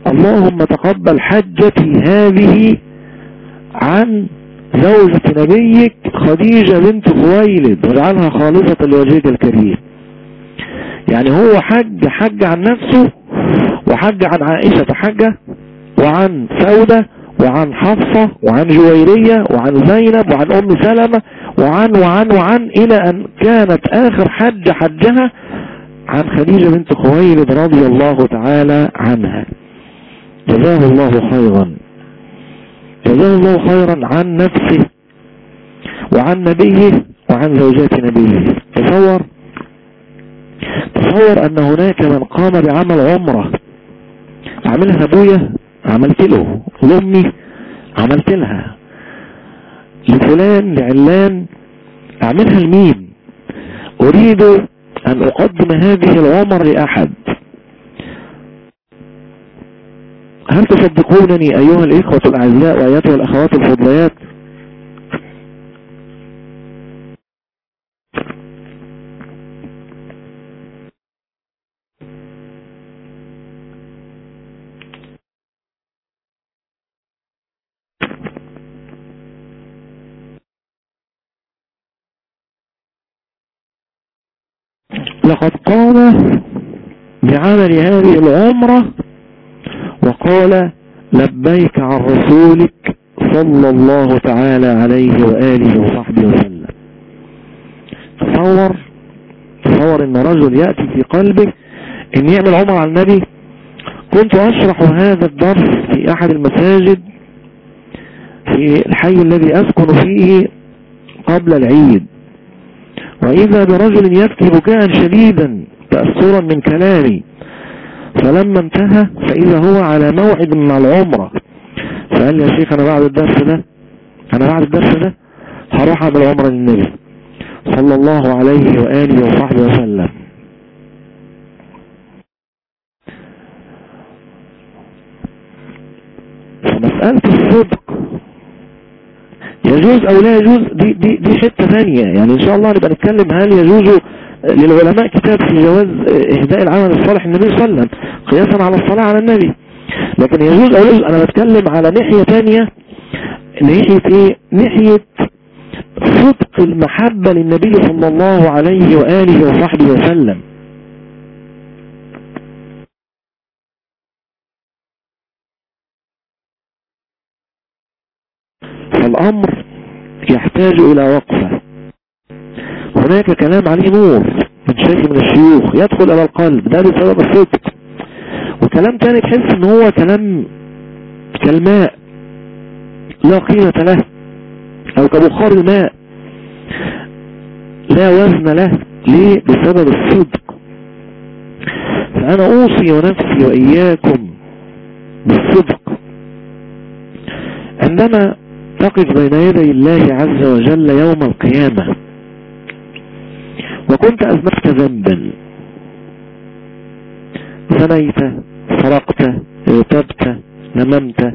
اللهم تقبل حجتي هذه عن زوجة نبيك خديجة بنت خويلد واجعلها خالصة لوجهك الكريم. يعني هو حج حج عن نفسه وحج عن عائشة حجة وعن سودة وعن حفصة وعن جويرية وعن زينب وعن أم سلمة وعن وعن وعن إلى أن كانت آخر حج حجها عن خديجة بنت خويلد رضي الله تعالى عنها. جزاه الله خيرا. جزاه الله خيرا عن نفسه وعن نبيه وعن زوجات نبيه. تصور تصور أن هناك من قام بعمل عمرة. عملها أبويا عملت له. لامي عملت لها. لفلان لعلان أعملها لمين؟ أريد أن أقدم هذه العمر لأحد. هل تصدقونني أيها الإخوة الأعزاء واياتها الأخوات الفضليات؟ بعمل هذه العمرة وقال لبيك عن رسولك صلى الله تعالى عليه وآله وصحبه وسلم. تصور تصور إن رجل يأتي في قلبه إن يعمل عمر على النبي. كنت أشرح هذا الدرس في أحد المساجد في الحي الذي أسكن فيه قبل العيد. وإذا برجل يبكي بكاء شديدا تأثرا من كلامي. فلما انتهى فإذا هو على موعد من العمرة. فقال لي يا شيخ أنا بعد الدرس ده أنا بعد الدرس ده هروح أعمل عمرة للنبي صلى الله عليه وآله وصحبه وسلم. فمسألة الصدق يجوز أو لا يجوز دي, دي, دي حتة ثانية. يعني إن شاء الله نبقى نتكلم هل يجوز للعلماء كتاب في جواز إهداء العمل الصالح النبي صلى الله عليه وسلم قياسا على الصلاة على النبي. لكن يجوز يجوز أنا بتكلم على ناحية ثانية ناحية إيه؟ ناحية صدق المحبة للنبي صلى الله عليه وآله وصحبه وسلم. فالأمر يحتاج إلى وقفة. هناك كلام عليه نور من شيخ من الشيوخ يدخل إلى القلب. ده بسبب الصدق. وكلام تاني تحس إن هو كلام كالماء لا قيمة له أو كبخار الماء لا وزن له. ليه؟ بسبب الصدق. فأنا أوصي ونفسي وإياكم بالصدق. عندما تقف بين يدي الله عز وجل يوم القيامة وكنت أذنبت ذنبا. زنيت سرقت ارتبت نممت.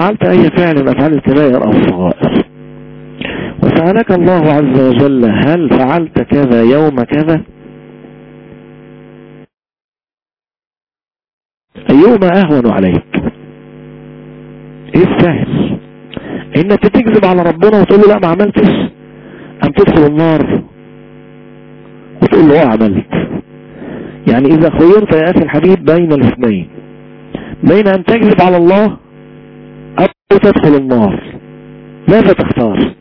فعلت أي فعل من أفعال الكبائر أو الصغائر وسألك الله عز وجل هل فعلت كذا يوم كذا؟ أيهما أهون عليك. إيه السهل إنك تكذب على ربنا وتقول له لا ما عملتش. أم تدخل النار؟ له آه عملت يعني إذا خيرت يا أخي الحبيب بين الاثنين. بين أن تكذب على الله أو تدخل النار. ماذا تختار؟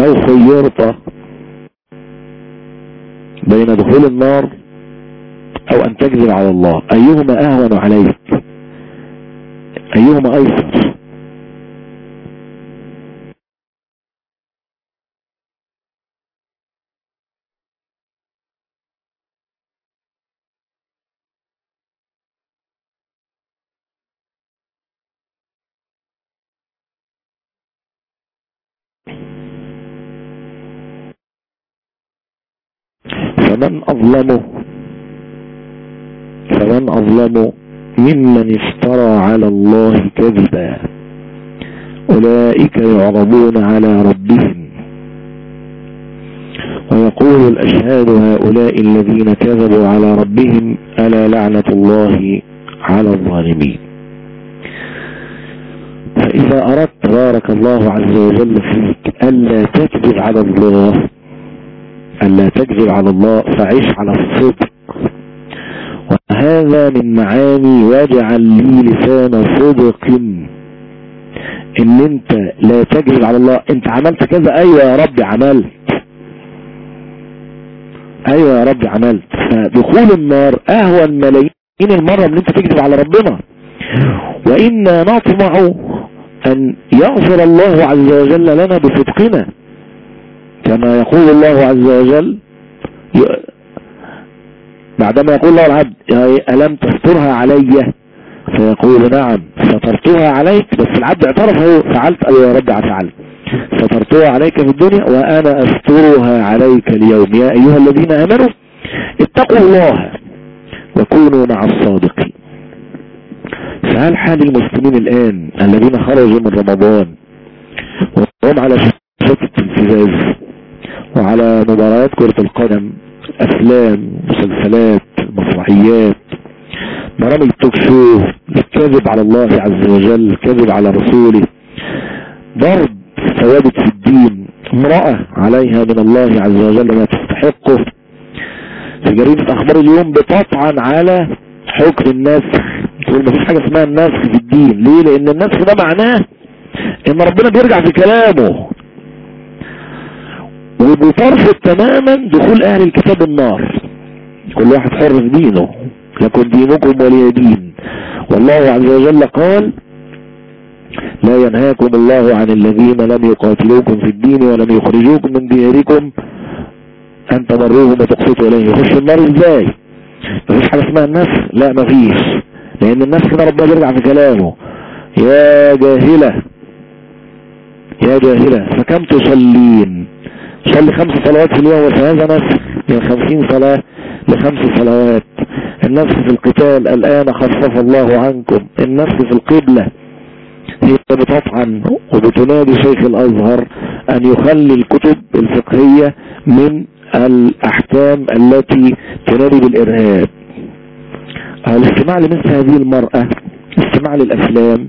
لو خيرت بين دخول النار أو أن تكذب على الله. أيهما أهون عليك؟ أيهما أيسر؟ فمن أظلم فمن أظلم ممن افترى على الله كذبا. أولئك يعرضون على ربهم. ويقول الأشهاد هؤلاء الذين كذبوا على ربهم ألا لعنة الله على الظالمين. فإذا أردت بارك الله عز وجل فيك ألا تكذب على الله ألا تكذب على الله فعيش على الصدق. وهذا من معاني واجعل لي لسان صدق. إن أنت لا تكذب على الله. أنت عملت كذا؟ أيوه يا رب عملت. أيوه يا رب عملت. فدخول النار اهون ملايين المرة من أنت تكذب على ربنا. وإنا نطمع أن يغفر الله عز وجل لنا بصدقنا. كما يقول الله عز وجل بعدما يقول الله العبد ألم تسترها علي؟ فيقول نعم سترتها عليك بس العبد اعترف هو فعلت. أيوة يا رب فعلت سترتها عليك في الدنيا وأنا أسترها عليك اليوم. يا أيها الذين آمنوا اتقوا الله وكونوا مع الصادقين. فهل حال المسلمين الآن الذين خرجوا من رمضان وهم على شاشة التلفزاز وعلى مباريات كرة القدم أفلام مسلسلات مسرحيات برامج توك شو الكذب على الله عز وجل الكذب على رسوله. ضرب ثوابت في الدين امرأة عليها من الله عز وجل ما تستحقه. في جريدة أخبار اليوم بتطعن على حكم النسخ تقول مفيش حاجة اسمها النسخ في الدين. ليه؟ لأن النسخ ده معناه إن ربنا بيرجع في كلامه. وبترفض تماما دخول أهل الكتاب النار. كل واحد حر في دينه. لكم دينكم ولي دين. والله عز وجل قال لا ينهاكم الله عن الذين لم يقاتلوكم في الدين ولم يخرجوكم من دياركم أن تمروهم وتقسطوا اليه يخش النار إزاي؟ مفيش حاجة اسمها النفس؟ لا مفيش لأن النفس ده ربنا بيرجع في كلامه. يا جاهلة يا جاهلة فكم تصلين؟ صلي خمس صلوات في اليوم وفهذا نفس من خمسين صلاة لخمس صلوات. النفس في القتال الآن خفف الله عنكم. النفس في القبلة. هي بتطعن وبتنادي شيخ الأزهر أن يخلي الكتب الفقهية من الأحكام التي تنادي بالإرهاب. الاستماع لمثل هذه المرأة استماع للأفلام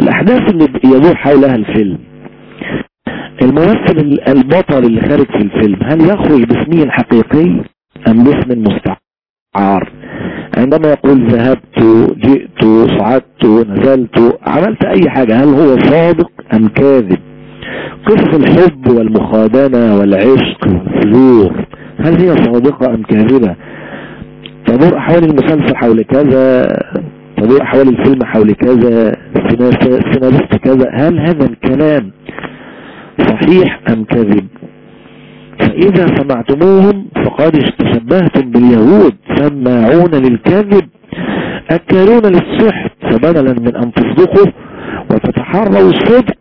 الأحداث اللي يدور حولها الفيلم. الممثل البطل اللي خارج في الفيلم هل يخرج باسمه الحقيقي أم باسم مستعار؟ عندما يقول ذهبت جئت صعدت نزلت عملت أي حاجة هل هو صادق أم كاذب؟ قصة الحب والمخادنة والعشق والفجور هل هي صادقة أم كاذبة؟ تدور أحوال المسلسل حول كذا تدور أحوال الفيلم حول كذا سيناريست كذا هل هذا الكلام صحيح أم كذب؟ فإذا سمعتموهم فقد تشبهتم باليهود سماعون للكذب اكالون للسحت فبدلا من أن تصدقوا وتتحروا الصدق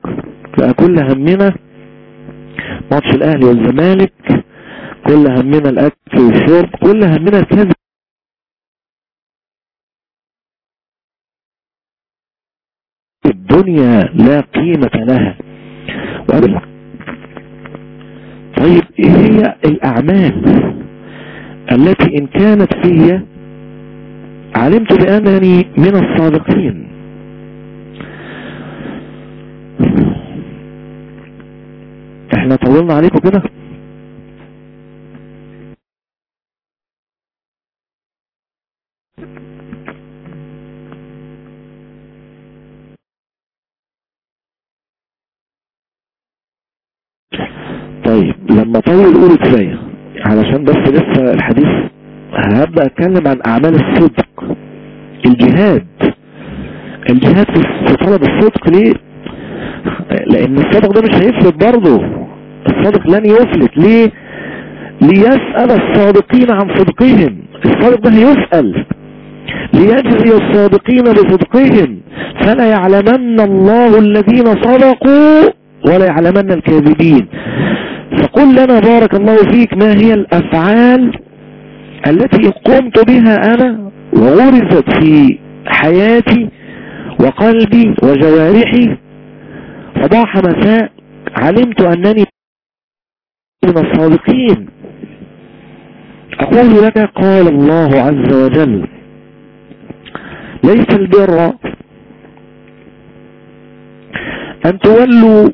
فكل همنا ماتش الأهلي والزمالك كل همنا الأكل والشرب كل همنا الكذب. الدنيا لا قيمة لها. طيب إيه هي الأعمال التي إن كانت فيا علمت بأنني من الصادقين؟ إحنا طولنا عليكم كده؟ لما طول قولوا كفاية. علشان بس لسه الحديث هبدأ أتكلم عن أعمال الصدق. الجهاد. الجهاد في طلب الصدق ليه؟ لأن الصدق ده مش هيفلت برضه. الصادق لن يفلت. ليه؟ ليسأل الصادقين عن صدقهم. الصادق ده هيسأل. ليجزي الصادقين بصدقهم. فلا يعلمن الله الذين صدقوا ولا يعلمن الكاذبين. فقل لنا بارك الله فيك ما هي الأفعال التي قمت بها أنا وغرزت في حياتي وقلبي وجوارحي؟ صباح مساء علمت أنني من الصادقين. أقول لك قال الله عز وجل ليس البر أن تولوا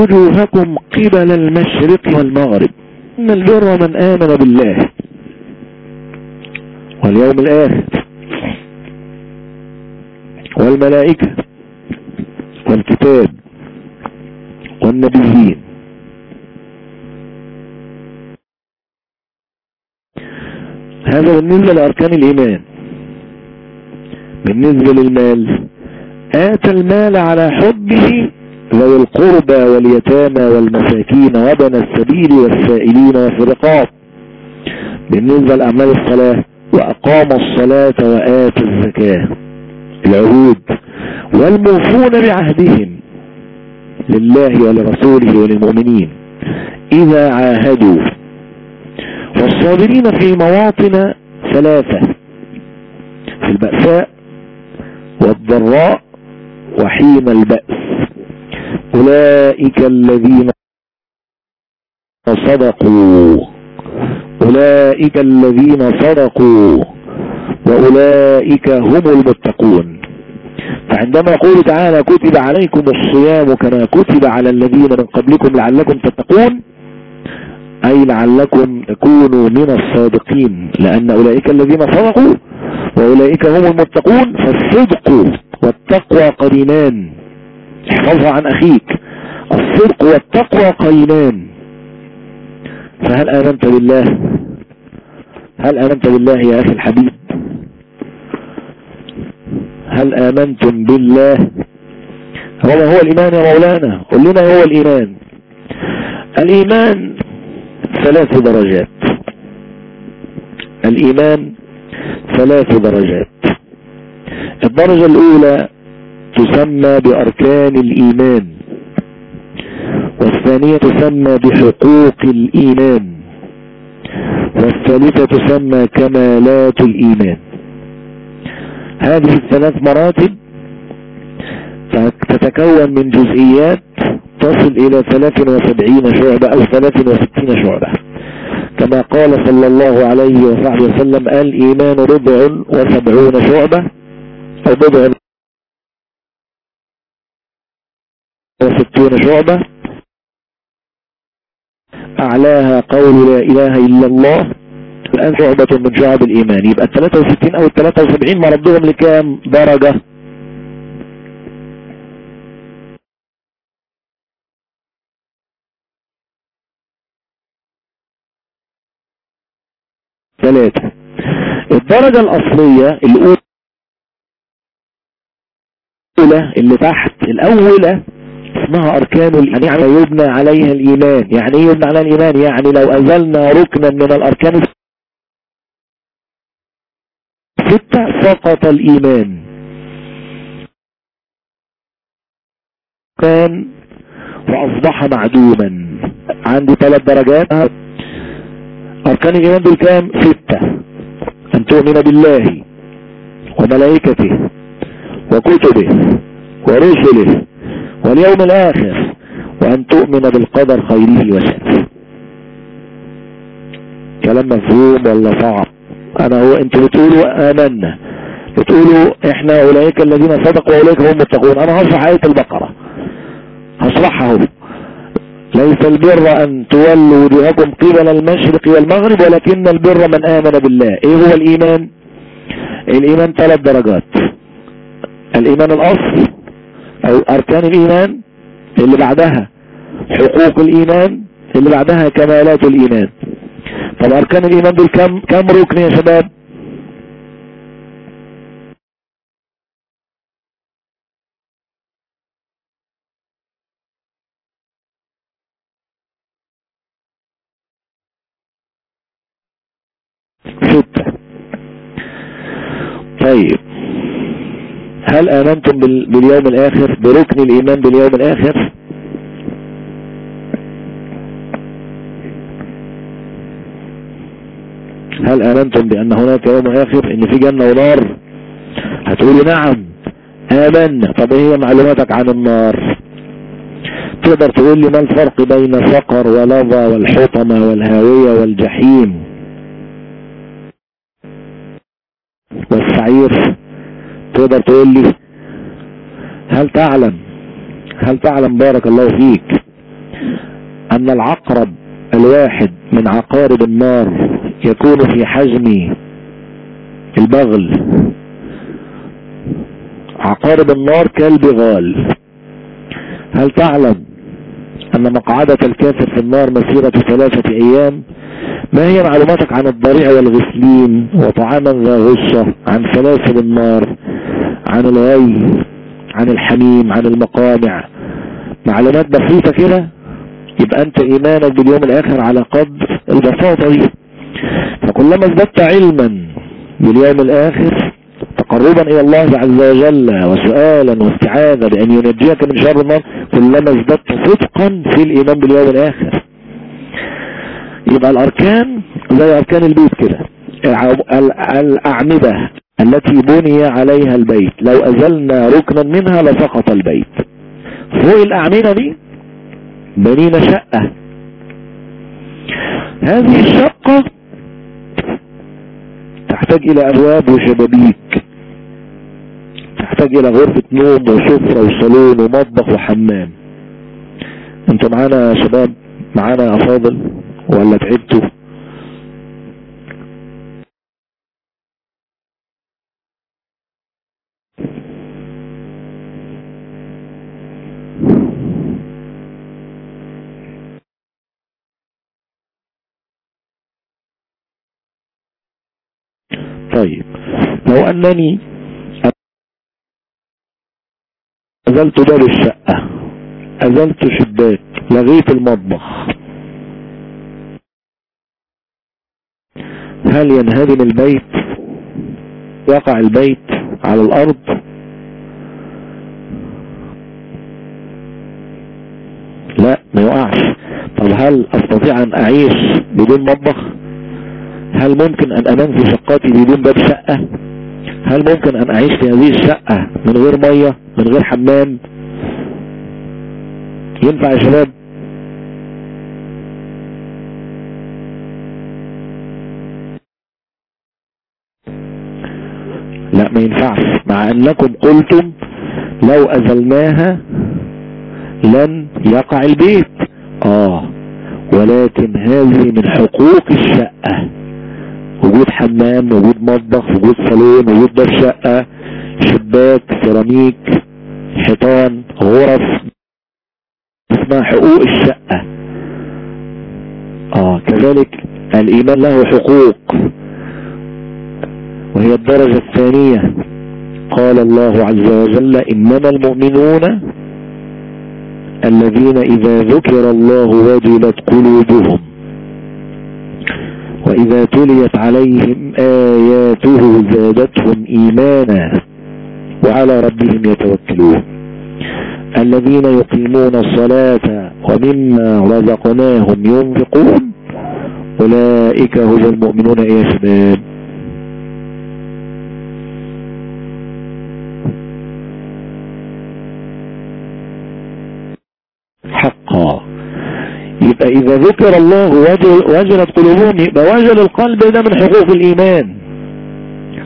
وجوهكم قبل المشرق والمغرب. إن البر من آمن بالله واليوم الآخر والملائكة والكتاب والنبيين. هذا بالنسبة لأركان الإيمان. بالنسبة للمال آتى المال على حبه ذوي القربى واليتامى والمساكين وبن السبيل والسائلين وفي الرقاب بالنسبة لأعمال الصلاة وأقام الصلاة وآتى الزكاة. العهود. والموفون بعهدهم. لله ولرسوله وللمؤمنين. إذا عاهدوا. والصابرين في مواطن ثلاثة. في البأساء والضراء وحين البأس. أولئك الذين صدقوا. أولئك الذين صدقوا. وأولئك هم المتقون. فعندما يقول تعالى كتب عليكم الصيام كما كتب على الذين من قبلكم لعلكم تتقون أي لعلكم تكونوا من الصادقين. لأن أولئك الذين صدقوا وأولئك هم المتقون. فالصدق والتقوى قرينان. احفظها عن أخيك. الصدق والتقوى قرينان فهل آمنت بالله؟ هل آمنت بالله يا أخي الحبيب؟ هل آمنتم بالله؟ هو هو الإيمان يا مولانا. قل لنا هو الإيمان. الإيمان ثلاث درجات. الإيمان ثلاث درجات. الدرجة الأولى تسمى بأركان الإيمان والثانية تسمى بحقوق الإيمان والثالثة تسمى كمالات الإيمان. هذه الثلاث مراتب تتكون من جزئيات تصل إلى 73 شعبة أو 63 شعبة. كما قال صلى الله عليه وصحبه وسلم الإيمان ربع وسبعون شعبة أو بضع وستون شعبة. أعلاها قول لا إله إلا الله. الآن شعبة من شعب الإيمان. يبقى ال 63 أو ال 73 مردهم لكام درجة؟ ثلاثة. الدرجة الأصلية الأولى اللي تحت الأولى اسمها أركان الإيمان. يعني يبنى عليها الإيمان. يعني إيه يبنى عليها الإيمان؟ يعني لو أزلنا ركنا من الأركان ستة سقط الإيمان. كان وأصبح معدوما. عندي ثلاث درجات. أركان الإيمان دول كام؟ ستة. أن تؤمن بالله وملائكته وكتبه ورسله واليوم الآخر وأن تؤمن بالقدر خيره وشره. كلام مفهوم ولا صعب؟ أنا هو أنتوا بتقولوا آمنا. بتقولوا إحنا أولئك الذين صدقوا وأولئك هم متقون. أنا هشرح آية البقرة. هشرحها. ليس البر أن تولوا وجوهكم قبل المشرق والمغرب ولكن البر من آمن بالله. إيه هو الإيمان؟ الإيمان ثلاث درجات. الإيمان الأصل أو أركان الإيمان اللي بعدها. حقوق الإيمان اللي بعدها كمالات الإيمان. طب أركان الإيمان دول كم, كم ركن يا شباب؟ هل آمنتم باليوم الآخر بركن الإيمان باليوم الآخر؟ هل آمنتم بأن هناك يوم آخر إن في جنة ونار؟ هتقولوا نعم آمنا. طب إيه هي معلوماتك عن النار؟ تقدر تقول لي ما الفرق بين سقر ولظى والحطمة والهاوية والجحيم؟ والسعير؟ تقدر تقول لي هل تعلم هل تعلم بارك الله فيك أن العقرب الواحد من عقارب النار يكون في حجم البغل؟ عقارب النار كالبغال. هل تعلم أن مقعدة الكافر في النار مسيرة ثلاثة أيام؟ ما هي معلوماتك عن الضريع والغسلين وطعاما ذا غصة عن سلاسل النار عن الغي عن الحميم عن المقامع معلومات بسيطة كده؟ يبقى أنت إيمانك باليوم الآخر على قدر البساطة دي. فكلما ازددت علما باليوم الآخر تقربا إلى الله عز وجل وسؤالا واستعاذة بأن ينجيك من شر النار كلما ازددت صدقا في الإيمان باليوم الآخر. يبقى الأركان زي أركان البيت كده. الأعمدة التي بني عليها البيت. لو أزلنا ركنا منها لسقط البيت. فوق الأعمدة دي بنينا شقة. هذه الشقة تحتاج إلى أبواب وشبابيك. تحتاج إلى غرفة نوم وسفرة وصالون ومطبخ وحمام. أنتوا معانا يا شباب؟ معانا يا افاضل ولا تعبتوا؟ طيب. لو أنني أزلت باب الشقة أزلت شباك لغيت المطبخ هل ينهدم البيت؟ يقع البيت على الأرض؟ لا ما يقعش. طب هل أستطيع أن أعيش بدون مطبخ؟ هل ممكن أن أنام في شقاتي بدون باب شقة؟ هل ممكن أن أعيش في هذه الشقة من غير مية من غير حمام؟ ينفع يا شباب؟ ما ينفعش. مع أنكم قلتم لو أزلناها لن يقع البيت. آه ولكن هذه من حقوق الشقة. وجود حمام وجود مطبخ وجود صالون وجود باب شقة شباك سيراميك حيطان غرف. اسمها حقوق الشقة. آه كذلك الإيمان له حقوق. وهي الدرجة الثانية. قال الله عز وجل إنما المؤمنون الذين إذا ذكر الله وجلت قلوبهم وإذا تليت عليهم آياته زادتهم إيمانا وعلى ربهم يتوكلون. الذين يقيمون الصلاة ومما رزقناهم ينفقون أولئك هم المؤمنون يا شباب. يبقى إذا ذكر الله وجلت قلوبهم يبقى وجل القلب ده من حقوق الإيمان.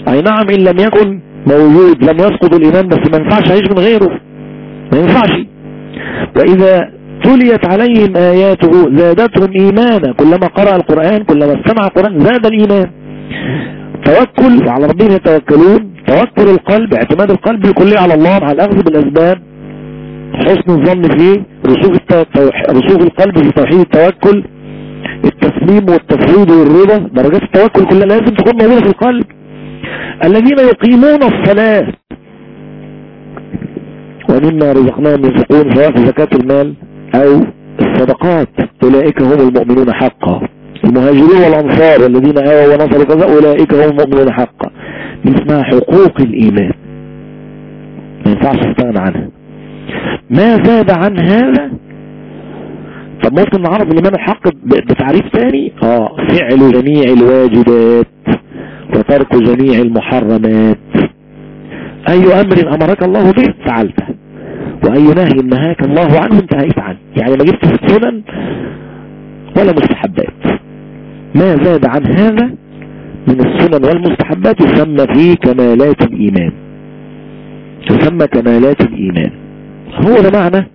أي نعم إن لم يكن موجود لم يسقط الإيمان بس ما ينفعش عيش من غيره. ما ينفعش. وإذا تليت عليهم آياته زادتهم إيمانا. كلما قرأ القرآن كلما استمع القرآن زاد الإيمان. توكل وعلى ربهم يتوكلون. توكل القلب اعتماد القلب الكلي على الله مع الأخذ بالأسباب. حسن الظن فيه رسوخ, رسوخ القلب في توحيد التوكل التسليم والتفويض والرضا. درجات التوكل كلها لازم تكون موجودة في القلب. الذين يقيمون الصلاة ومما رزقناهم ينفقون سواء في زكاة المال أو الصدقات أولئك هم المؤمنون حقا. المهاجرون والأنصار الذين آووا ونصروا كذا أولئك هم المؤمنون حقا. من اسمها حقوق الإيمان. ما ينفعش تستغنى عنها. ما زاد عن هذا؟ طب ممكن نعرف الايمان الحق بتعريف ثاني آه فعل جميع الواجبات وترك جميع المحرمات. أي أمر أمرك الله به؟ فعلته. وأي نهي نهاك الله عنه؟ انتهيت عنه. يعني ما جبت في السنن ولا مستحبات. ما زاد عن هذا من السنن والمستحبات يسمى في كمالات الإيمان. يسمى كمالات الإيمان. هو ده معنى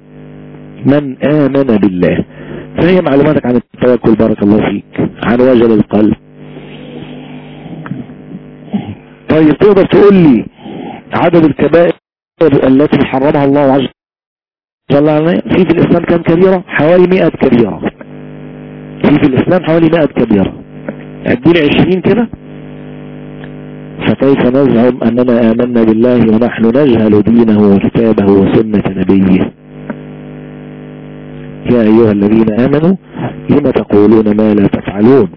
من آمن بالله. فهي معلوماتك عن التوكل بارك الله فيك عن وجل القلب. طيب تقدر تقول لي عدد الكبائر التي حرمها الله عز وجل؟ في في الإسلام كم كبيرة؟ حوالي 100 كبيرة. في في الإسلام حوالي 100 كبيرة. أديني 20 كده. فكيف نزعم أننا آمنا بالله ونحن نجهل دينه وكتابه وسنة نبيه؟ يا أيها الذين آمنوا لم تقولون ما لا تفعلون؟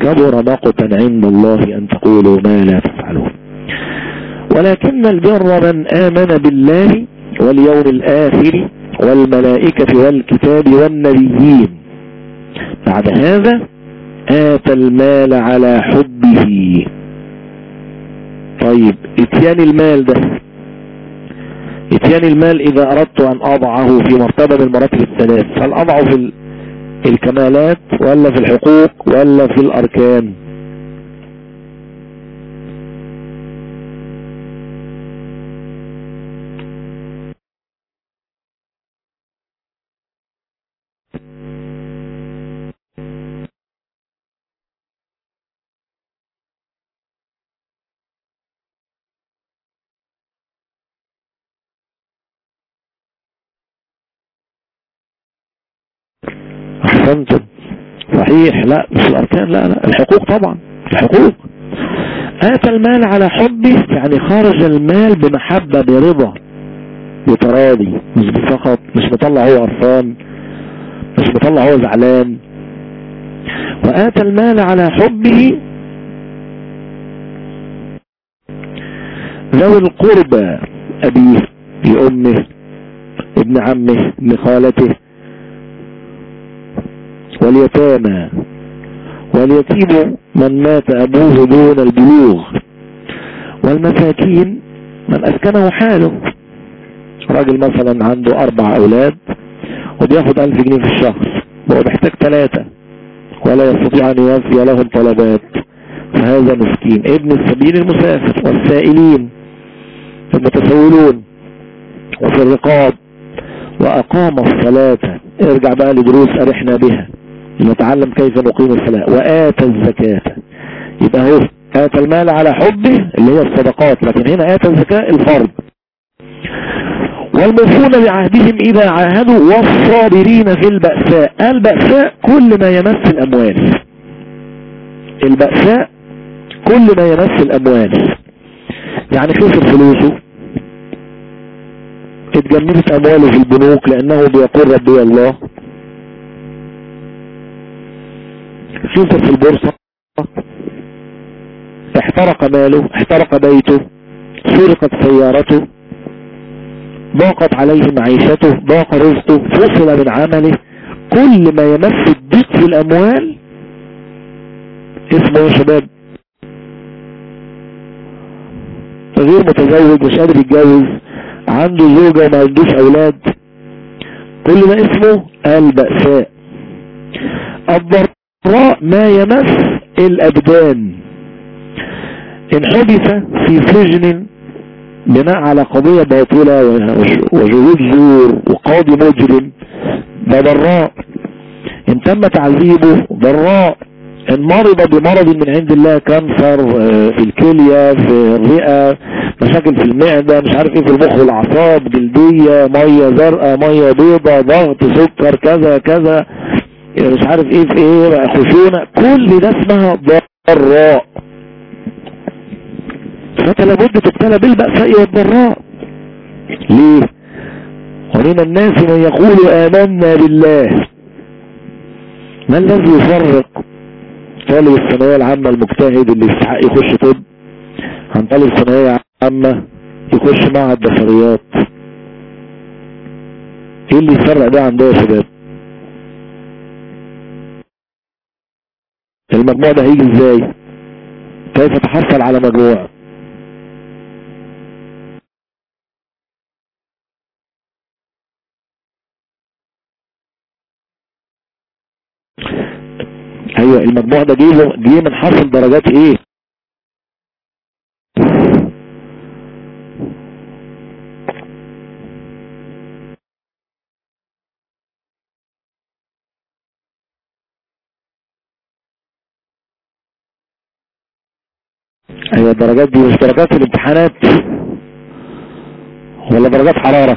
كبر مقتا عند الله أن تقولوا ما لا تفعلون. ولكن البر من آمن بالله واليوم الآخر والملائكة والكتاب والنبيين. بعد هذا آتى المال على حبه. طيب إتيان المال ده. إتيان المال إذا أردت أن أضعه في مرتبة من المراتب الثلاث هل أضعه في الكمالات ولا في الحقوق ولا في الأركان؟ احسنتم صحيح؟ لا. مش الأركان لا لا. الحقوق طبعا. الحقوق. آتى المال على حبه يعني خرج المال بمحبة برضا. بتراضي. مش فقط مش مطلع هو قرفان. مش مطلع هو زعلان. وآتى المال على حبه ذوي القربى أبيه لأمه ابن عمه ابن خالته. واليتامى. واليتيم من مات أبوه دون البلوغ. والمساكين من أسكنه حاله. راجل مثلا عنده أربع أولاد وبياخد ألف جنيه في الشهر. وهو محتاج ثلاثة ولا يستطيع أن يوفي لهم طلبات. فهذا مسكين. ابن السبيل المسافر. والسائلين. المتسولون. وفي الرقاب. وأقام الصلاة. ارجع بقى لدروس أرحنا بها. نتعلم كيف نقيم الصلاة. وآتى الزكاة. يبقى هو آتى المال على حبه اللي هي الصدقات. لكن هنا آتى الزكاة الفرض. والموفون بعهدهم إذا عاهدوا والصابرين في البأساء. البأساء كل ما يمس الأموال. البأساء كل ما يمس الأموال. يعني خسر فلوسه اتجمدت أمواله في البنوك لأنه بيقول ربي الله. خسر في البورصة. احترق ماله احترق بيته سرقت سيارته ضاقت عليه معيشته ضاق رزقه فصل من عمله. كل ما يمس الضيق في الأموال اسمه يا شباب غير متزوج مش قادر يتجوز عنده زوجة وما عندوش أولاد. كل ده اسمه البأساء. الضراء ما يمس الأبدان. إن حدث في سجن بناء على قضية باطلة وجهود زور وقاضي مجرم ده ضراء إن تم تعذيبه ضراء إن مرض بمرض من عند الله كانسر في الكلية في الرئة مشاكل في المعدة مش عارف إيه في المخ والأعصاب جلدية مية زرقاء مية بيضة ضغط سكر كذا كذا. مش عارف إيه في إيه خشونة كل ده اسمها ضراء. فأنت لابد تبتلى بالبأساء والضراء. ليه؟ ومن الناس من يقول آمنا بالله. ما الذي يفرق طالب الثانوية العامة المجتهد اللي يستحق يخش طب عن طالب ثانوية عامة يخش معهد بصريات إيه اللي يفرق ده عن ده يا شباب؟ المجموع ده هيجي إزاي؟ كيف تحصل على مجموع أيوه المجموع ده جه جه من حاصل درجات إيه؟ أيوه الدرجات دي مش درجات الامتحانات. ولا درجات حرارة.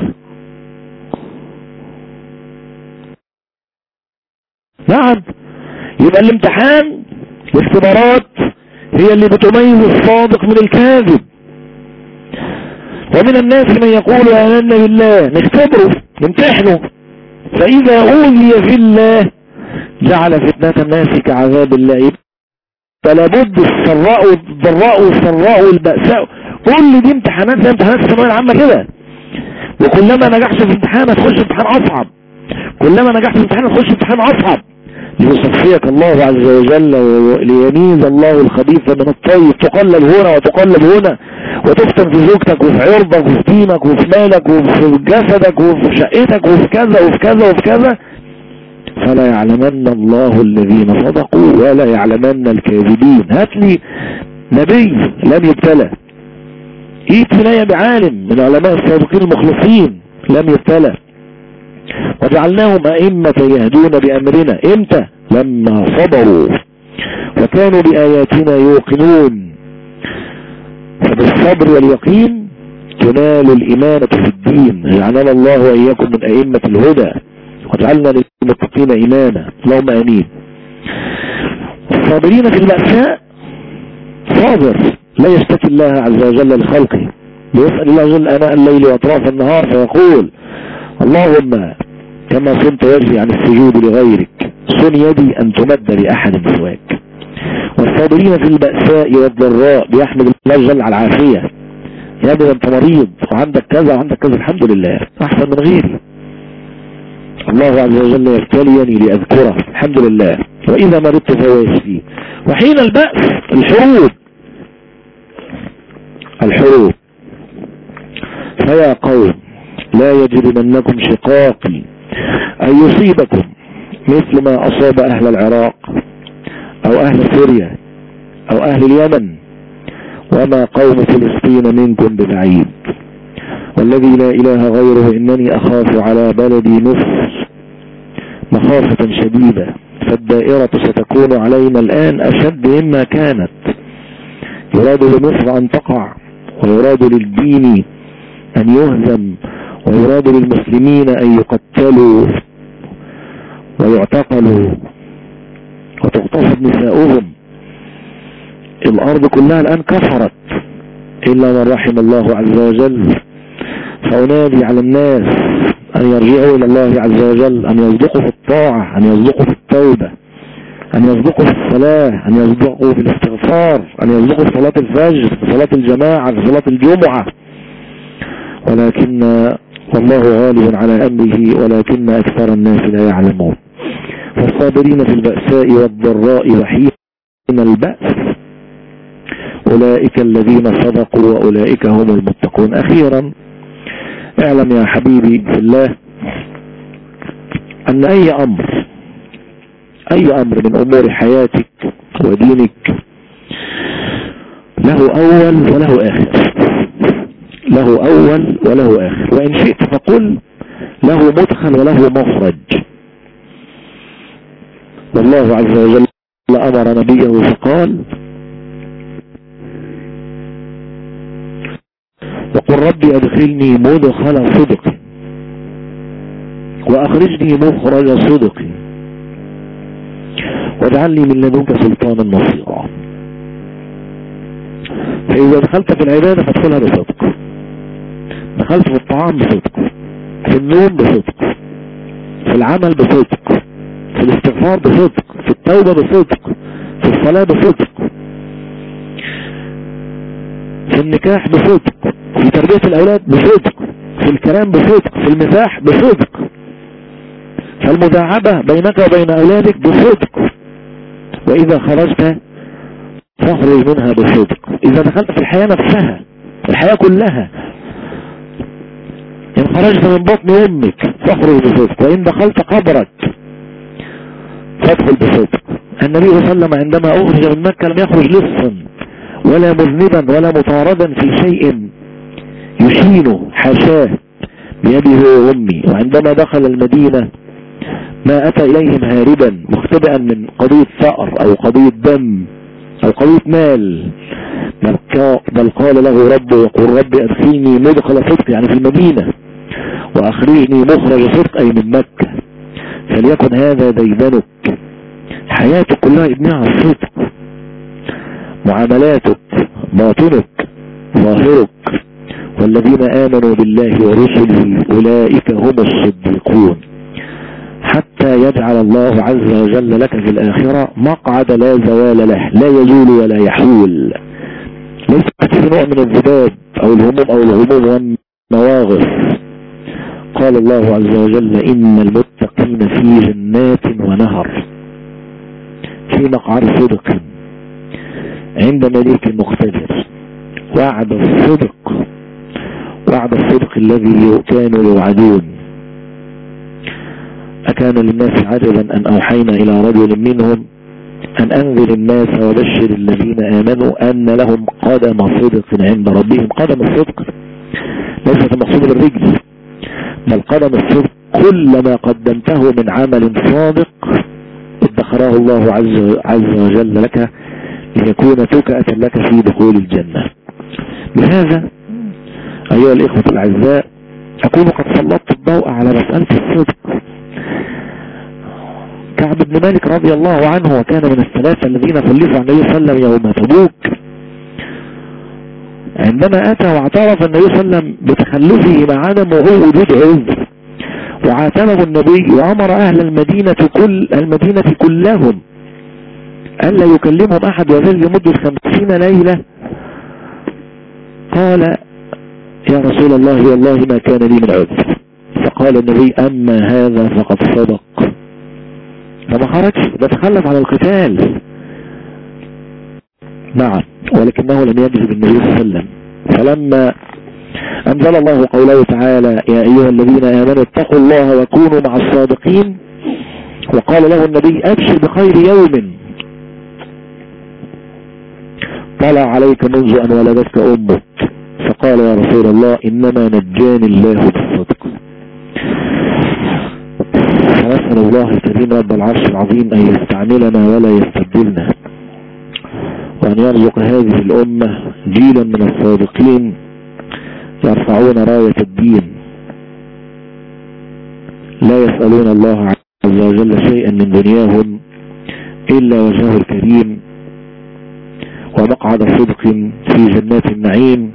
نعم. يبقى الامتحان والاختبارات هي اللي بتميز الصادق من الكاذب. ومن الناس من يقول آمنا بالله نختبره نمتحنه. فإذا أوذي في الله جعل فتنة الناس كعذاب الله فلا بد السراء والضراء والسراء والبأساء. كل دي امتحانات زي امتحانات الثانوية العامة كده. وكلما نجحت في امتحان هتخش امتحان أصعب. كلما نجحت في امتحان هتخش امتحان أصعب. ليصفيك الله عز وجل ليميز الله الخبيث من الطيب. تقلب هنا وتقلب هنا. وتفتن في زوجتك وفي عرضك وفي دينك وفي مالك وفي جسدك وفي شقتك وفي كذا وفي كذا وفي كذا. فلا يعلمن الله الذين صدقوا ولا يعلمن الكاذبين. هات لي نبي لم يبتلى. إيت ولاية بعالم من علماء الصادقين المخلصين لم يبتلى. وجعلناهم أئمة يهدون بأمرنا. إمتى؟ لما صبروا. وكانوا بآياتنا يوقنون. فبالصبر واليقين تنال الإمانة في الدين. جعلنا الله وإياكم من أئمة الهدى. واجعلنا للمتقين إمانا اللهم أمين. الصابرين في البأساء صابر لا يشتكي الله عز وجل لخلقه. بيسأل الله جل أناء الليل وأطراف النهار فيقول اللهم كما صمت وجهي عن السجود لغيرك صن يدي أن تمد لأحد سواك. والصابرين في البأساء والضراء بيحمد الله جل على العافية. يا ابني أنت مريض وعندك كذا وعندك كذا الحمد لله. أحسن من غيري. الله عز وجل يبتليني لأذكره. الحمد لله. وإذا مرضت فهو يشفي. وحين البأس الحروب. الحروب. فيا قوم لا يجرمنكم شقاقي أن يصيبكم مثل ما أصاب أهل العراق أو أهل سوريا أو أهل اليمن. وما قوم فلسطين منكم ببعيد. والذي لا إله غيره إنني أخاف على بلدي مصر مخافة شديدة فالدائرة ستكون علينا الآن أشد مما كانت. يراد لمصر أن تقع ويراد للدين أن يهزم ويراد للمسلمين أن يقتلوا ويعتقلوا. وتغتصب نساؤهم. الأرض كلها الآن كفرت إلا من رحم الله عز وجل. فأنادي على الناس أن يرجعوا إلى الله عز وجل أن يصدقوا في الطاعة أن يصدقوا في التوبة أن يصدقوا في الصلاة أن يصدقوا في الاستغفار أن يصدقوا في صلاة الفجر في صلاة الجماعة في صلاة الجمعة. ولكن والله غالب على أمره ولكن أكثر الناس لا يعلمون. فالصابرين في البأساء والضراء وحين البأس أولئك الذين صدقوا وأولئك هم المتقون. أخيرا اعلم يا حبيبي في الله أن أي أمر أي أمر من أمور حياتك ودينك له أول وله آخر. له أول وله آخر. وإن شئت فقل له مدخل وله مخرج. والله عز وجل أمر نبيه فقال وقل ربي أدخلني مدخل صدق وأخرجني مخرج صدق واجعلني من لدنك سلطانا نصيرا. فإذا دخلت في العبادة فادخلها بصدق. دخلت في الطعام بصدق. في النوم بصدق. في العمل بصدق. في الاستغفار بصدق. في التوبة بصدق. في الصلاة بصدق. في النكاح بصدق. في تربية الأولاد بصدق في الكلام بصدق في المزاح بصدق. فالمداعبة بينك وبين أولادك بصدق. وإذا خرجت فاخرج منها بصدق. إذا دخلت في الحياة نفسها الحياة كلها. إن خرجت من بطن أمك فاخرج بصدق. وإن دخلت قبرك فادخل بصدق. النبي صلى الله عليه وسلم عندما أخرج من مكة لم يخرج لصا ولا مذنبا ولا مطاردا في شيء. يشينه حاشاه بيده وأمي. وعندما دخل المدينة ما أتى إليهم هاربا مختبئا من قضية ثأر أو قضية دم أو قضية مال. بل قال له ربه يقول ربي أدخلني مدخل صدق يعني في المدينة وأخرجني مخرج صدق أي من مكة. فليكن هذا ديدنك حياتك كلها ابنها الصدق. معاملاتك باطنك ظاهرك. والذين آمنوا بالله ورسله أولئك هم الصديقون. حتى يجعل الله عز وجل لك في الآخرة مقعد لا زوال له لا يزول ولا يحول. ليس في نوع من الذباب أو الهموم أو الغموم والنواغص قال الله عز وجل إن المتقين في جنات ونهر في مقعد صدق عند مليك مختلف وعد الصدق وعد الصدق الذي كانوا يوعدون أكان للناس عجبا أن أوحينا إلى رجل منهم أن أنذر الناس وبشر الذين آمنوا أن لهم قدم صدق عند ربهم. قدم الصدق ليست المقصود بالرجل بل قدم الصدق كل ما قدمته من عمل صادق ادخراه الله عز, عز وجل لك ليكون تكأة لك في دخول الجنة. بهذا أيها الإخوة الأعزاء أكون قد سلطت الضوء على مسألة الصدق. كعب بن مالك رضي الله عنه وكان من الثلاثة الذين خلفوا عن النبي صلى الله عليه وسلم يوم تبوك. عندما أتى واعترف النبي صلى الله عليه وسلم بتخلفه مع عدم وجود عذر. وعاتبه النبي وأمر أهل المدينة كل المدينة كلهم ألا يكلمهم أحد وذل لمدة خمسين ليلة. قال يا رسول الله والله ما كان لي من عذر. فقال النبي أما هذا فقد صدق. فما خرج؟ ده تخلف عن القتال. نعم ولكنه لم يجذب النبي صلى الله عليه وسلم. فلما أنزل الله قوله تعالى يا أيها الذين آمنوا اتقوا الله وكونوا مع الصادقين. وقال له النبي أبشر بخير يوم. طلع عليك منذ أن ولدتك أمك. فقال يا رسول الله إنما نجاني الله بالصدق فنسأل الله الكريم رب العرش العظيم أن يستعملنا ولا يستبدلنا وأن يرزق هذه الأمة جيلا من الصادقين يرفعون راية الدين. لا يسألون الله عز وجل شيئا من دنياهم إلا وجهه الكريم ومقعد صدق في جنات النعيم.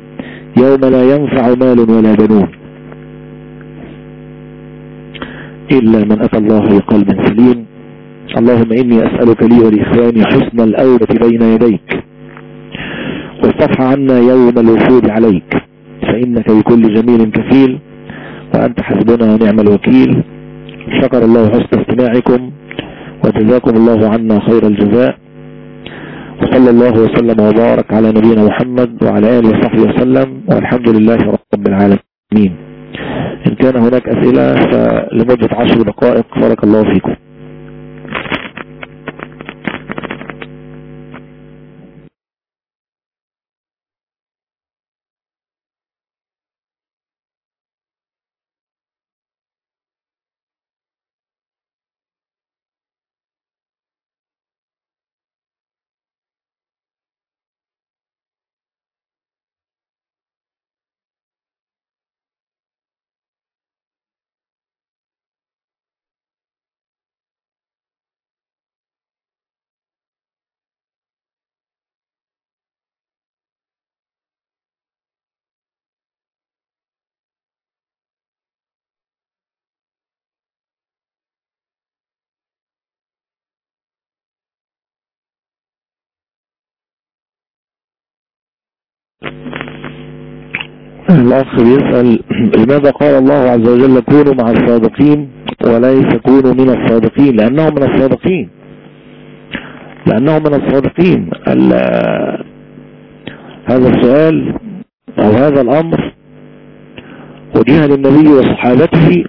يوم لا ينفع مال ولا بنون. إلا من أتى الله بقلب سليم. اللهم إني أسألك لي ولإخواني حسن الأوبة بين يديك. واصطفح عنا يوم الوفود عليك. فإنك بكل جميل كفيل. وأنت حسبنا ونعم الوكيل. شكر الله حسن استماعكم. وجزاكم الله عنا خير الجزاء. وصلى الله وسلم وبارك على نبينا محمد وعلى آله وصحبه وسلم والحمد لله رب العالمين. إن كان هناك أسئلة فلمدة عشر دقائق بارك الله فيكم. الأخ بيسأل لماذا قال الله عز وجل كونوا مع الصادقين وليس كونوا من الصادقين؟ لأنهم من الصادقين. لأنهم من الصادقين. هذا السؤال أو هذا الأمر وجه للنبي وصحابته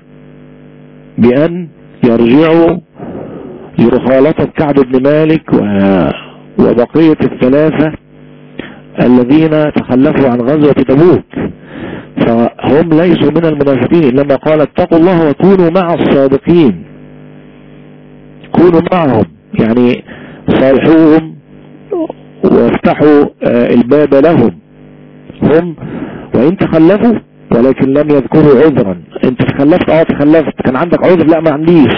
بأن يرجعوا لرخالطة كعب بن مالك وبقية الثلاثة الذين تخلفوا عن غزوة تبوك. فهم ليسوا من المنافقين إنما قال اتقوا الله وكونوا مع الصادقين. كونوا معهم يعني صالحوهم وافتحوا الباب لهم. هم وإن تخلفوا ولكن لم يذكروا عذرا. أنت تخلفت؟ آه تخلفت. كان عندك عذر؟ لا ما عنديش.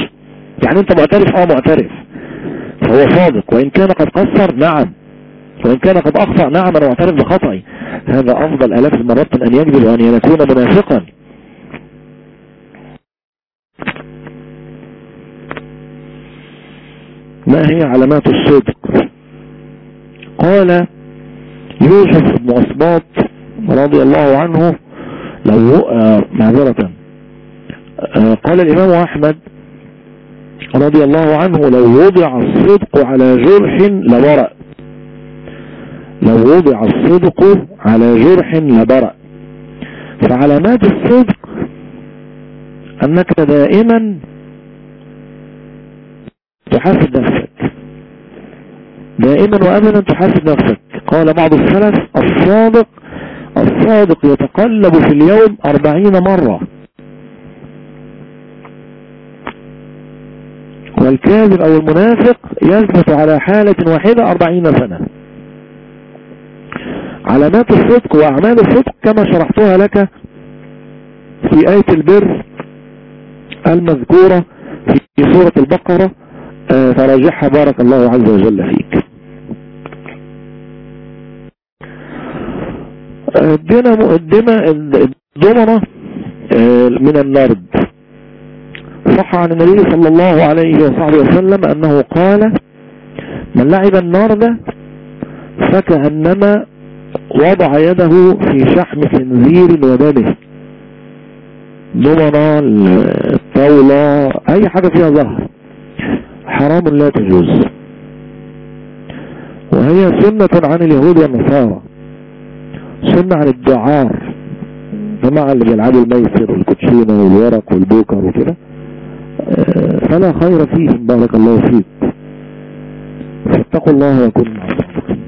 يعني أنت معترف؟ آه معترف. فهو صادق. وإن كان قد قصر نعم. وإن كان قد أخطأ نعم أنا معترف بخطئي هذا أفضل ألاف المرات من أن يكذب وأن يكون منافقا. ما هي علامات الصدق؟ قال يوسف بن أصباط رضي الله عنه لو آه معذرة. آه قال الإمام أحمد رضي الله عنه لو وضع الصدق على جرح لورأ. لو وضع الصدق على جرح لبرأ. فعلامات الصدق أنك دائما تحاسب نفسك. دائما وأبدا تحاسب نفسك. قال بعض السلف الصادق الصادق يتقلب في اليوم أربعين مرة. والكاذب أو المنافق يثبت على حالة واحدة أربعين سنة. علامات الصدق وأعمال الصدق كما شرحتها لك في آية البر المذكورة في سورة البقرة فراجعها بارك الله عز وجل فيك. ادينا مقدمة الضمنة من النرد صح عن النبي صلى الله عليه وصحبه وسلم أنه قال من لعب النرد فكأنما وضع يده في شحم خنزير ودمه ضمنة الطاولة أي حاجة فيها ظهر. حرام لا تجوز. وهي سنة عن اليهود والنصارى. سنة عن الدعار جماعة اللي بيلعبوا الميسر والكوتشينة والورق والبوكر وكده. فلا خير فيهم بارك الله فيك. فاتقوا الله وكونوا مع الصادقين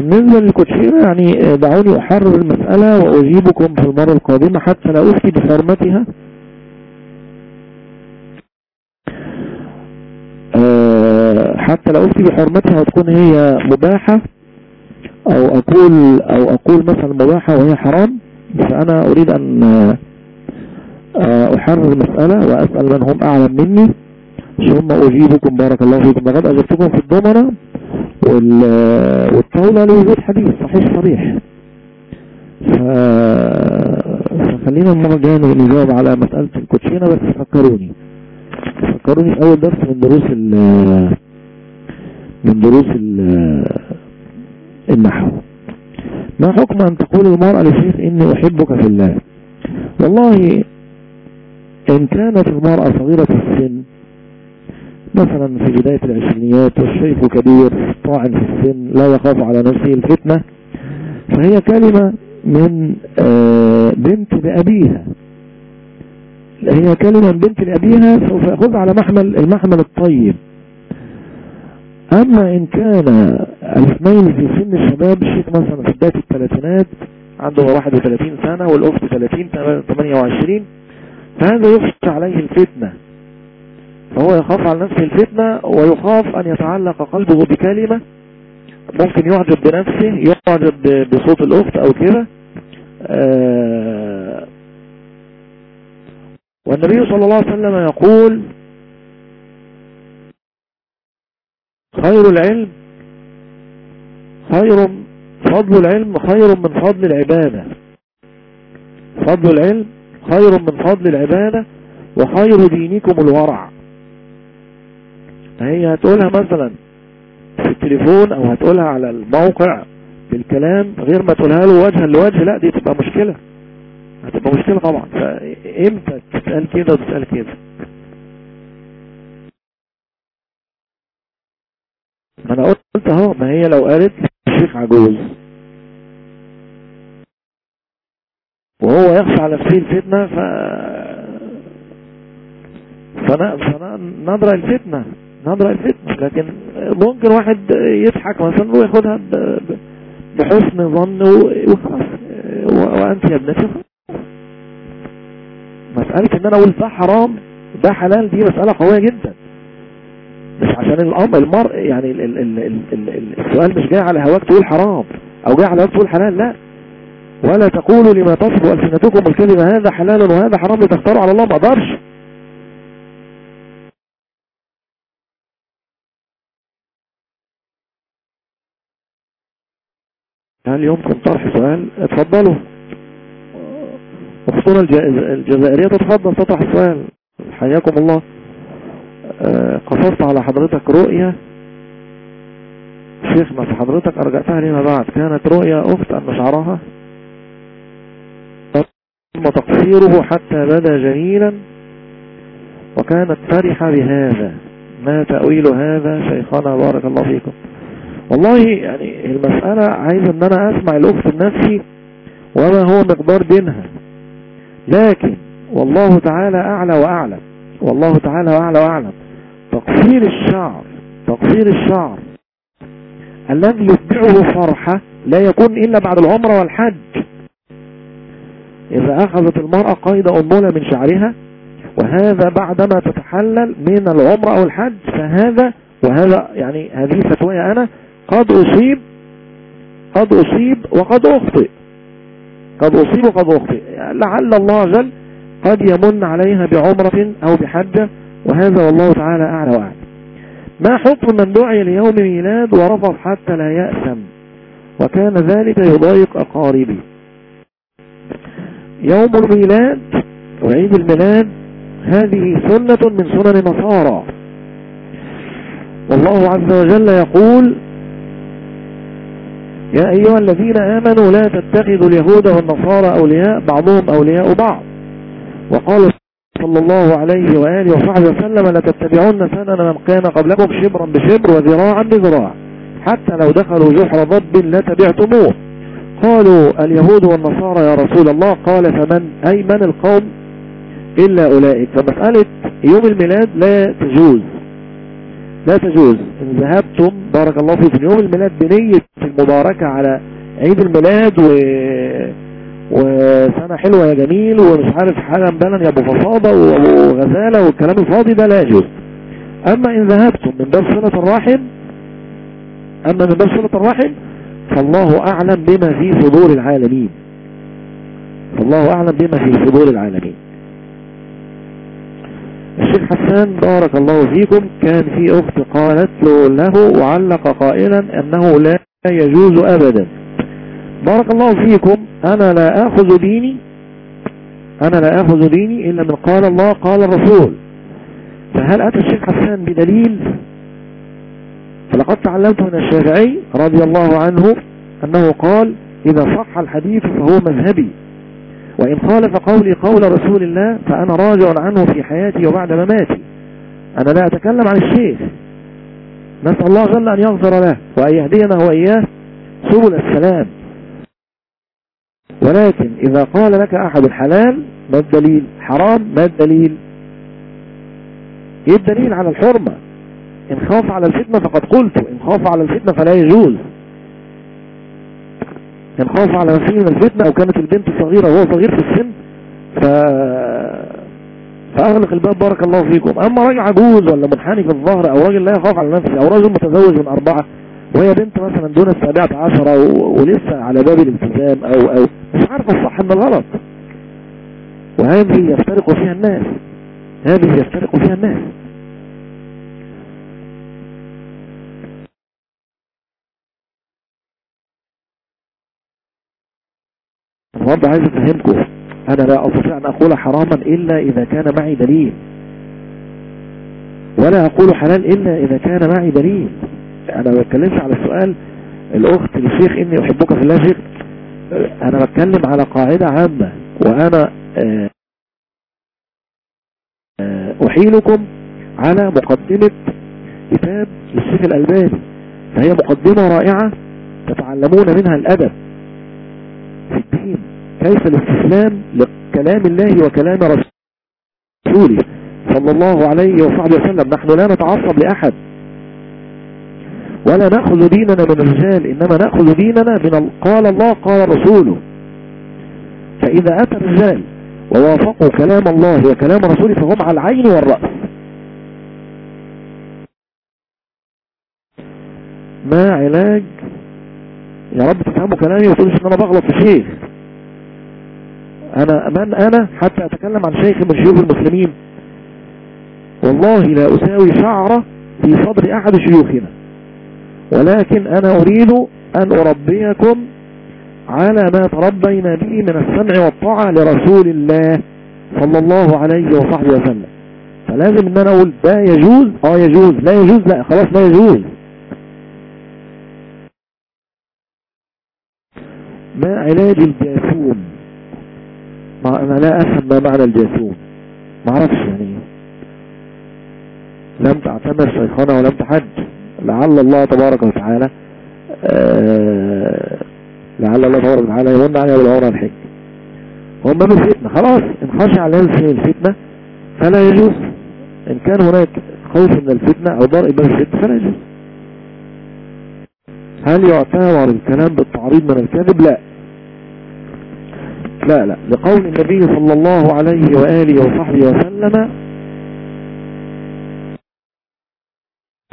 بالنسبة للكوتشينة يعني دعوني أحرر المسألة وأجيبكم في المرة القادمة حتى لا أفتي بحرمتها. حتى لا أفتي بحرمتها وتكون هي مباحة أو أقول أو أقول مثلا مباحة وهي حرام فأنا أريد أن أحرر المسألة وأسأل من هم أعلم مني. ثم أجيبكم بارك الله فيكم. لقد أجبتكم في الضمنة. والطاولة لوجود حديث صحيح صريح. ف خلينا المرة الجاية نجاوب على مسألة الكوتشينة بس فكروني. فكروني في أول درس من دروس ال من دروس ال النحو. ما حكم أن تقول المرأة للشيخ إني أحبك في الله؟ والله إن كانت المرأة صغيرة السن مثلا في بداية العشرينيات والشيخ كبير طاعن في السن لا يخاف على نفسه الفتنة فهي كلمة من آه، بنت لأبيها. هي كلمة من بنت لأبيها سوف يأخذ على محمل المحمل الطيب. أما إن كان الاثنين في سن الشباب الشيخ مثلا في بداية الثلاثينات عنده 31 سنة والأخت 30 28 فهذا يخشى عليه الفتنة. فهو يخاف على نفسه الفتنة ويخاف أن يتعلق قلبه بكلمة ممكن يعجب بنفسه يعجب بصوت الأخت أو كده. آه، والنبي صلى الله عليه وسلم يقول خير العلم خير فضل العلم خير من فضل العبادة. فضل العلم خير من فضل العبادة وخير دينكم الورع. هي هتقولها مثلا في التليفون أو هتقولها على الموقع بالكلام غير ما تقولها له وجها لوجه لا دي تبقى مشكلة. هتبقى مشكلة طبعا. فإمتى تسأل كده وتسأل كده؟ ما أنا قلت أهو ما هي لو قالت الشيخ عجوز. وهو يخشى على نفسه الفتنة ف فنضرع الفتنة. نضرع الفتنة لكن ممكن واحد يضحك مثلا وياخدها بحسن ظن وخلاص. وأنت يا ابنتي. مسألة إن أنا أقول ده حرام ده حلال دي مسألة قوية جدا. مش عشان الامر المرء يعني ال ال ال ال ال السؤال مش جاي على هواك تقول حرام أو جاي على هواك تقول حلال لا. ولا تقولوا لما تصف ألسنتكم الكلمة هذا حلال وهذا حرام لتختاروا على الله ما أقدرش. هل يمكن طرح سؤال. اتفضلوا. اختنا الجزائرية تتفضل تطرح السؤال. حياكم الله. آه، قصصت على حضرتك رؤية. شيخنا في حضرتك أرجعتها لما بعد. كانت رؤية أخت أن شعرها؟ ثم تقصيره حتى بدا جميلا. وكانت فرحة بهذا. ما تأويل هذا شيخنا؟ بارك الله فيكم. والله يعني المسألة عايز إن أنا أسمع الاخت بنفسي وما هو مقدار دينها لكن والله تعالى أعلى وأعلم. والله تعالى أعلى وأعلم. تقصير الشعر تقصير الشعر. الذي يتبعه فرحة لا يكون إلا بعد العمرة والحج. إذا أخذت المرأة قيد انملة من شعرها وهذا بعدما تتحلل من العمرة أو الحج فهذا وهذا يعني هذه فتوى أنا قد أصيب قد أصيب وقد أخطئ. قد أصيب وقد أخطئ. لعل الله جل قد يمن عليها بعمرة أو بحجة وهذا والله تعالى أعلى وأعلى. ما حكم من دعي ليوم ميلاد ورفض حتى لا يأثم؟ وكان ذلك يضايق أقاربي. يوم الميلاد وعيد الميلاد هذه سنة من سنن النصارى. والله عز وجل يقول يا أيها الذين آمنوا لا تتخذوا اليهود والنصارى أولياء بعضهم أولياء بعض. وقال صلى الله عليه وآله وصحبه وسلم لتتبعون سنن من كان قبلكم شبرا بشبر وذراعا بذراع. حتى لو دخلوا جحر ضب لتبعتموه. قالوا اليهود والنصارى يا رسول الله. قال فمن أي من القوم إلا أولئك. فمسألة يوم الميلاد لا تجوز. لا تجوز. إن ذهبتم بارك الله فيكم يوم الميلاد بنية المباركة على عيد الميلاد و... وسنة حلوة يا جميل ومش عارف حاجة مبالا يا أبو فصادة وغزالة والكلام الفاضي ده لا يجوز. أما إن ذهبتم من باب صلة الرحم أما من باب صلة الرحم فالله أعلم بما في صدور العالمين. فالله أعلم بما في صدور العالمين. الشيخ حسان بارك الله فيكم. كان في أخت قالت له, له وعلق قائلا أنه لا يجوز أبدا. بارك الله فيكم. أنا لا آخذ ديني أنا لا آخذ ديني إلا من قال الله قال الرسول. فهل أتى الشيخ حسان بدليل؟ فلقد تعلمت من الشافعي رضي الله عنه أنه قال إذا صح الحديث فهو مذهبي. وإن خالف قولي قول رسول الله فأنا راجع عنه في حياتي وبعد مماتي. أنا لا أتكلم عن الشيخ. نسأل الله جل أن يغفر له وأن يهدينا وإياه سبل السلام. ولكن إذا قال لك أحد الحلال ما الدليل؟ حرام ما الدليل؟ إيه الدليل على الحرمة؟ إن خاف على الفتنة فقد قلت ان خاف على الفتنة فلا يجوز. ان خاف على نفسه من الفتنة أو كانت البنت صغيرة وهو صغير في السن. ف... فأغلق الباب بارك الله فيكم. أما راجل عجوز ولا منحني في الظهر أو راجل لا يخاف على نفسه أو رجل متزوج من أربعة وهي بنت مثلا دون السابعة عشرة و... ولسه على باب الالتزام أو أو مش عارف الصح من الغلط. وهذه يفترق فيها الناس. هذه يفترق فيها الناس. النهارده عايز افهمكم أنا لا أستطيع أن أقول حراما إلا إذا كان معي دليل. ولا أقول حلال إلا إذا كان معي دليل. أنا ما بتكلمش على السؤال الأخت للشيخ إني أحبك في الله شيخ. أنا بتكلم على قاعدة عامة. وأنا أحيلكم على مقدمة كتاب للشيخ الألباني. فهي مقدمة رائعة تتعلمون منها الأدب في الدين. كيف الاستسلام لكلام الله وكلام رسوله صلى الله عليه وصحبه وسلم؟ نحن لا نتعصب لأحد. ولا نأخذ ديننا من الرجال إنما نأخذ ديننا من قال الله قال رسوله. فإذا أتى الرجال ووافقوا كلام الله وكلام رسوله فهم على العين والرأس. ما علاج؟ يا رب تفهموا كلامي وتقولش إن أنا بغلط في شيخ. أنا من أنا حتى أتكلم عن شيخ من شيوخ المسلمين. والله لا أساوي شعرة في صدر أحد شيوخنا. ولكن أنا أريد أن أربيكم على ما تربينا به من السمع والطاعة لرسول الله صلى الله عليه وصحبه وسلم. فلازم إن أنا أقول ده يجوز آه يجوز لا يجوز لا خلاص لا يجوز. ما علاج الجاثوم ما أنا لا أفهم ما معنى الجاثوم ما أعرفش يعني. لم تعتمر شيخنا ولم تحج. لعل الله تبارك وتعالى آه لعل الله تبارك وتعالى يمن عليها بالعمر الحج. هم من الفتنة خلاص ان خشع لنفسه الفتنة فلا يجوز. إن كان هناك خوف من الفتنة أو ضرء باب الفتنة فلا يجوز. هل يعتبر الكلام بالتعريض من الكذب لا. لا لا. لقول النبي صلى الله عليه وآله وصحبه وسلم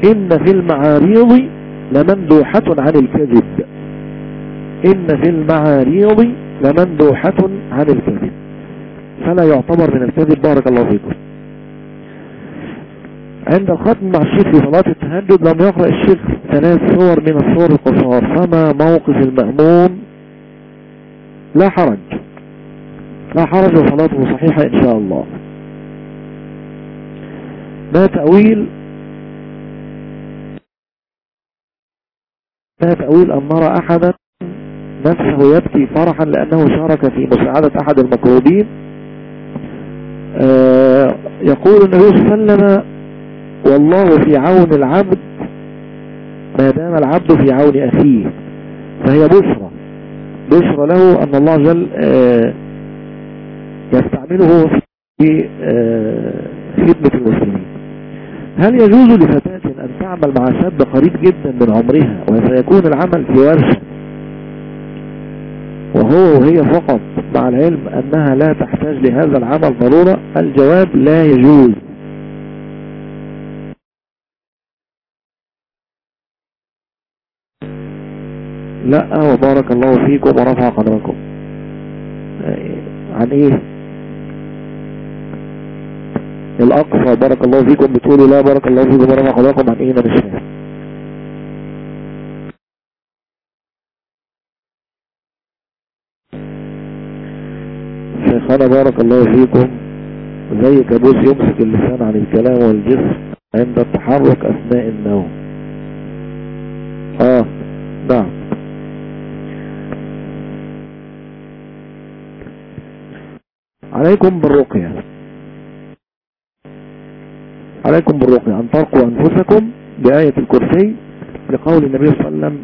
إن في المعاريض لمندوحة عن الكذب. إن في المعاريض لمندوحة عن الكذب. فلا يعتبر من الكذب. بارك الله فيكم. عند الختم مع الشيخ في صلاة التهجد لم يقرأ الشيخ ثلاث صور من الصور القصار. فما موقف المأموم؟ لا حرج. لا حرج وصلاته صحيحة إن شاء الله. ما تأويل. ما تأويل أن نرى أحدا نفسه يبكي فرحا لأنه شارك في مساعدة أحد المكروبين. آه يقول النبي صلى الله عليه وسلم والله في عون العبد ما دام العبد في عون أخيه فهي بشرى. بشرى له أن الله جل آه يستعمله في آه خدمة المسلمين. هل يجوز لفتاة أن تعمل مع شاب قريب جدا من عمرها وسيكون العمل في ورشة وهو وهي فقط مع العلم أنها لا تحتاج لهذا العمل ضرورة الجواب لا يجوز. لا وبارك الله فيكم ورفع قدركم عن إيه؟ الاقصى بارك الله فيكم. بتقولوا لا بارك الله فيكم. ورفع قدركم عن إيه أنا مش فاهم شيخنا بارك الله فيكم. زي كابوس يمسك اللسان عن الكلام والجسم عند التحرك أثناء النوم. آه نعم. عليكم بالرقية. عليكم بالرقية. أن ترقوا أنفسكم بآية الكرسي لقول النبي صلى الله عليه وسلم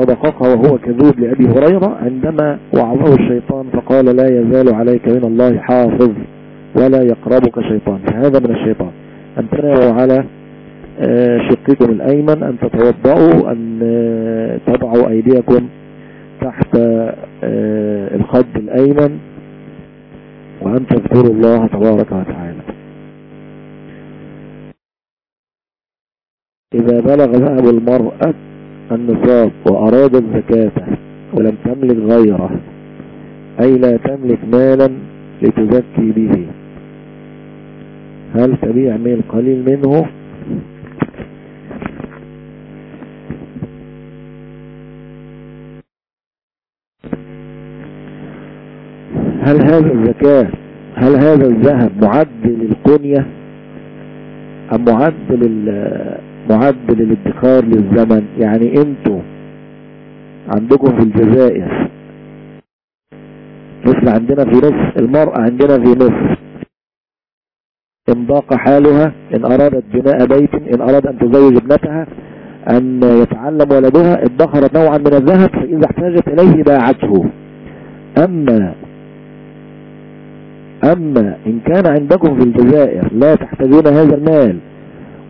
صدقك وهو كذوب لأبي هريرة عندما وعظه الشيطان فقال لا يزال عليك من الله حافظ ولا يقربك شيطان. فهذا من الشيطان. أن تنعوا على شقكم الأيمن أن تتوضأوا أن تضعوا أيديكم تحت الخد الأيمن وأن تذكروا الله تبارك وتعالى. إذا بلغ ذهب المرأة النصاب وأرادت زكاته ولم تملك غيره أي لا تملك مالا لتزكي به. هل تبيع ميل قليل منه؟ هل هذا الزكاة هل هذا الذهب معد للقنية أم معد لل معد للادخار للزمن. يعني أنتوا عندكم في الجزائر مثل عندنا في مصر المرأة عندنا في مصر إن ضاق حالها إن أرادت بناء بيت إن أراد أن تزوج ابنتها أن يتعلم ولدها ادخرت نوعا من الذهب فإذا احتاجت إليه باعته. أما أما إن كان عندكم في الجزائر لا تحتاجون هذا المال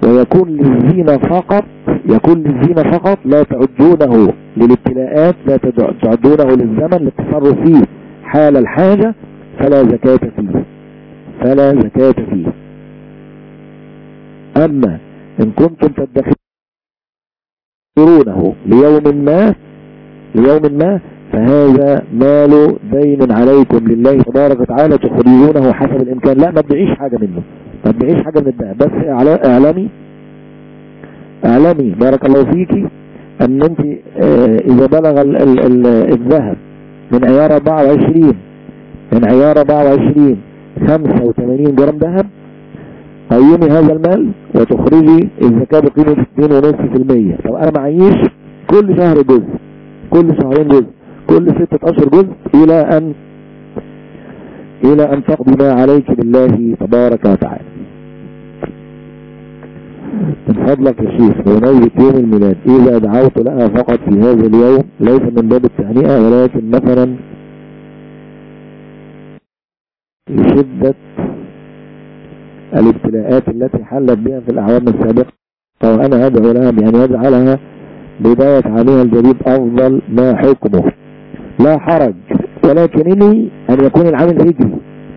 ويكون للزينة فقط يكون للزينة فقط لا تعدونه للابتلاءات لا تعدونه للزمن للتصرف فيه حال الحاجة فلا زكاة فيه فلا زكاة فيه. أما إن كنتم تدخرونه ليوم ما ليوم ما فهذا مال دين عليكم لله تبارك وتعالى تخرجونه حسب الإمكان. لا ما تبيعيش حاجة منه. ما تبيعيش حاجة من الدهب بس اعلمي اعلمي بارك الله فيكي أن أنت آه إذا بلغ ال ال ال الذهب من عيار 24 من عيار 24 85 جرام ذهب قيمي هذا المال وتخرجي الزكاة بقيمة 2.5% طب أنا معيش كل شهر جزء كل شهرين جزء كل ستة أشهر جزء إلى أن إلى أن تقضي ما عليك بالله تبارك وتعالى. من فضلك يا شيخ بمناسبة يوم الميلاد. إذا دعوت لها فقط في هذا اليوم ليس من باب التهنئة ولكن مثلا لشدة الابتلاءات التي حلت بها في الأعوام السابقة. وأنا أدعو لها بأن يجعلها بداية عامها الجديد أفضل ما حكمه. لا حرج ولكنني أن يكون العام الهجري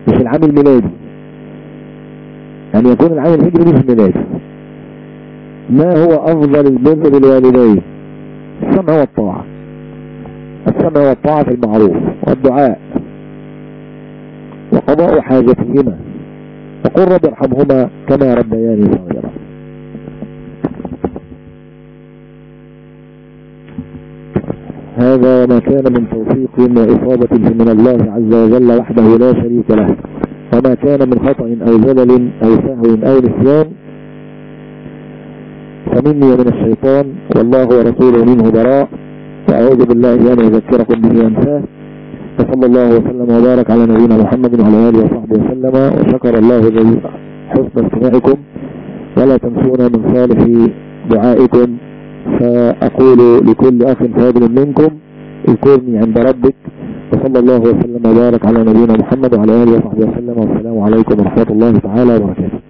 مش العام الميلادي. أن يكون العام الهجري مش الميلادي ما هو أفضل البر بالوالدين السمع والطاعة. السمع والطاعة في المعروف والدعاء وقضاء حاجتهما. وقل رب ارحمهما كما ربياني صغيرا. هذا ما كان من توفيق وإصابة من الله عز وجل وحده لا شريك له. وما كان من خطأ أو زلل أو سهو أو نسيان فمني ومن الشيطان والله ورسوله منه براء. وأعوذ بالله أن أذكركم به أنساه وصلى الله وسلم وبارك على نبينا محمد وعلى آله وصحبه وسلم. وشكر الله حسن استماعكم. ولا تنسونا من صالح دعائكم. فأقول لكل أخ فاضل منكم اذكرني عند ربك. وصلى الله وسلم وبارك على نبينا محمد وعلى آله وصحبه وسلم. والسلام عليكم ورحمة الله تعالى وبركاته.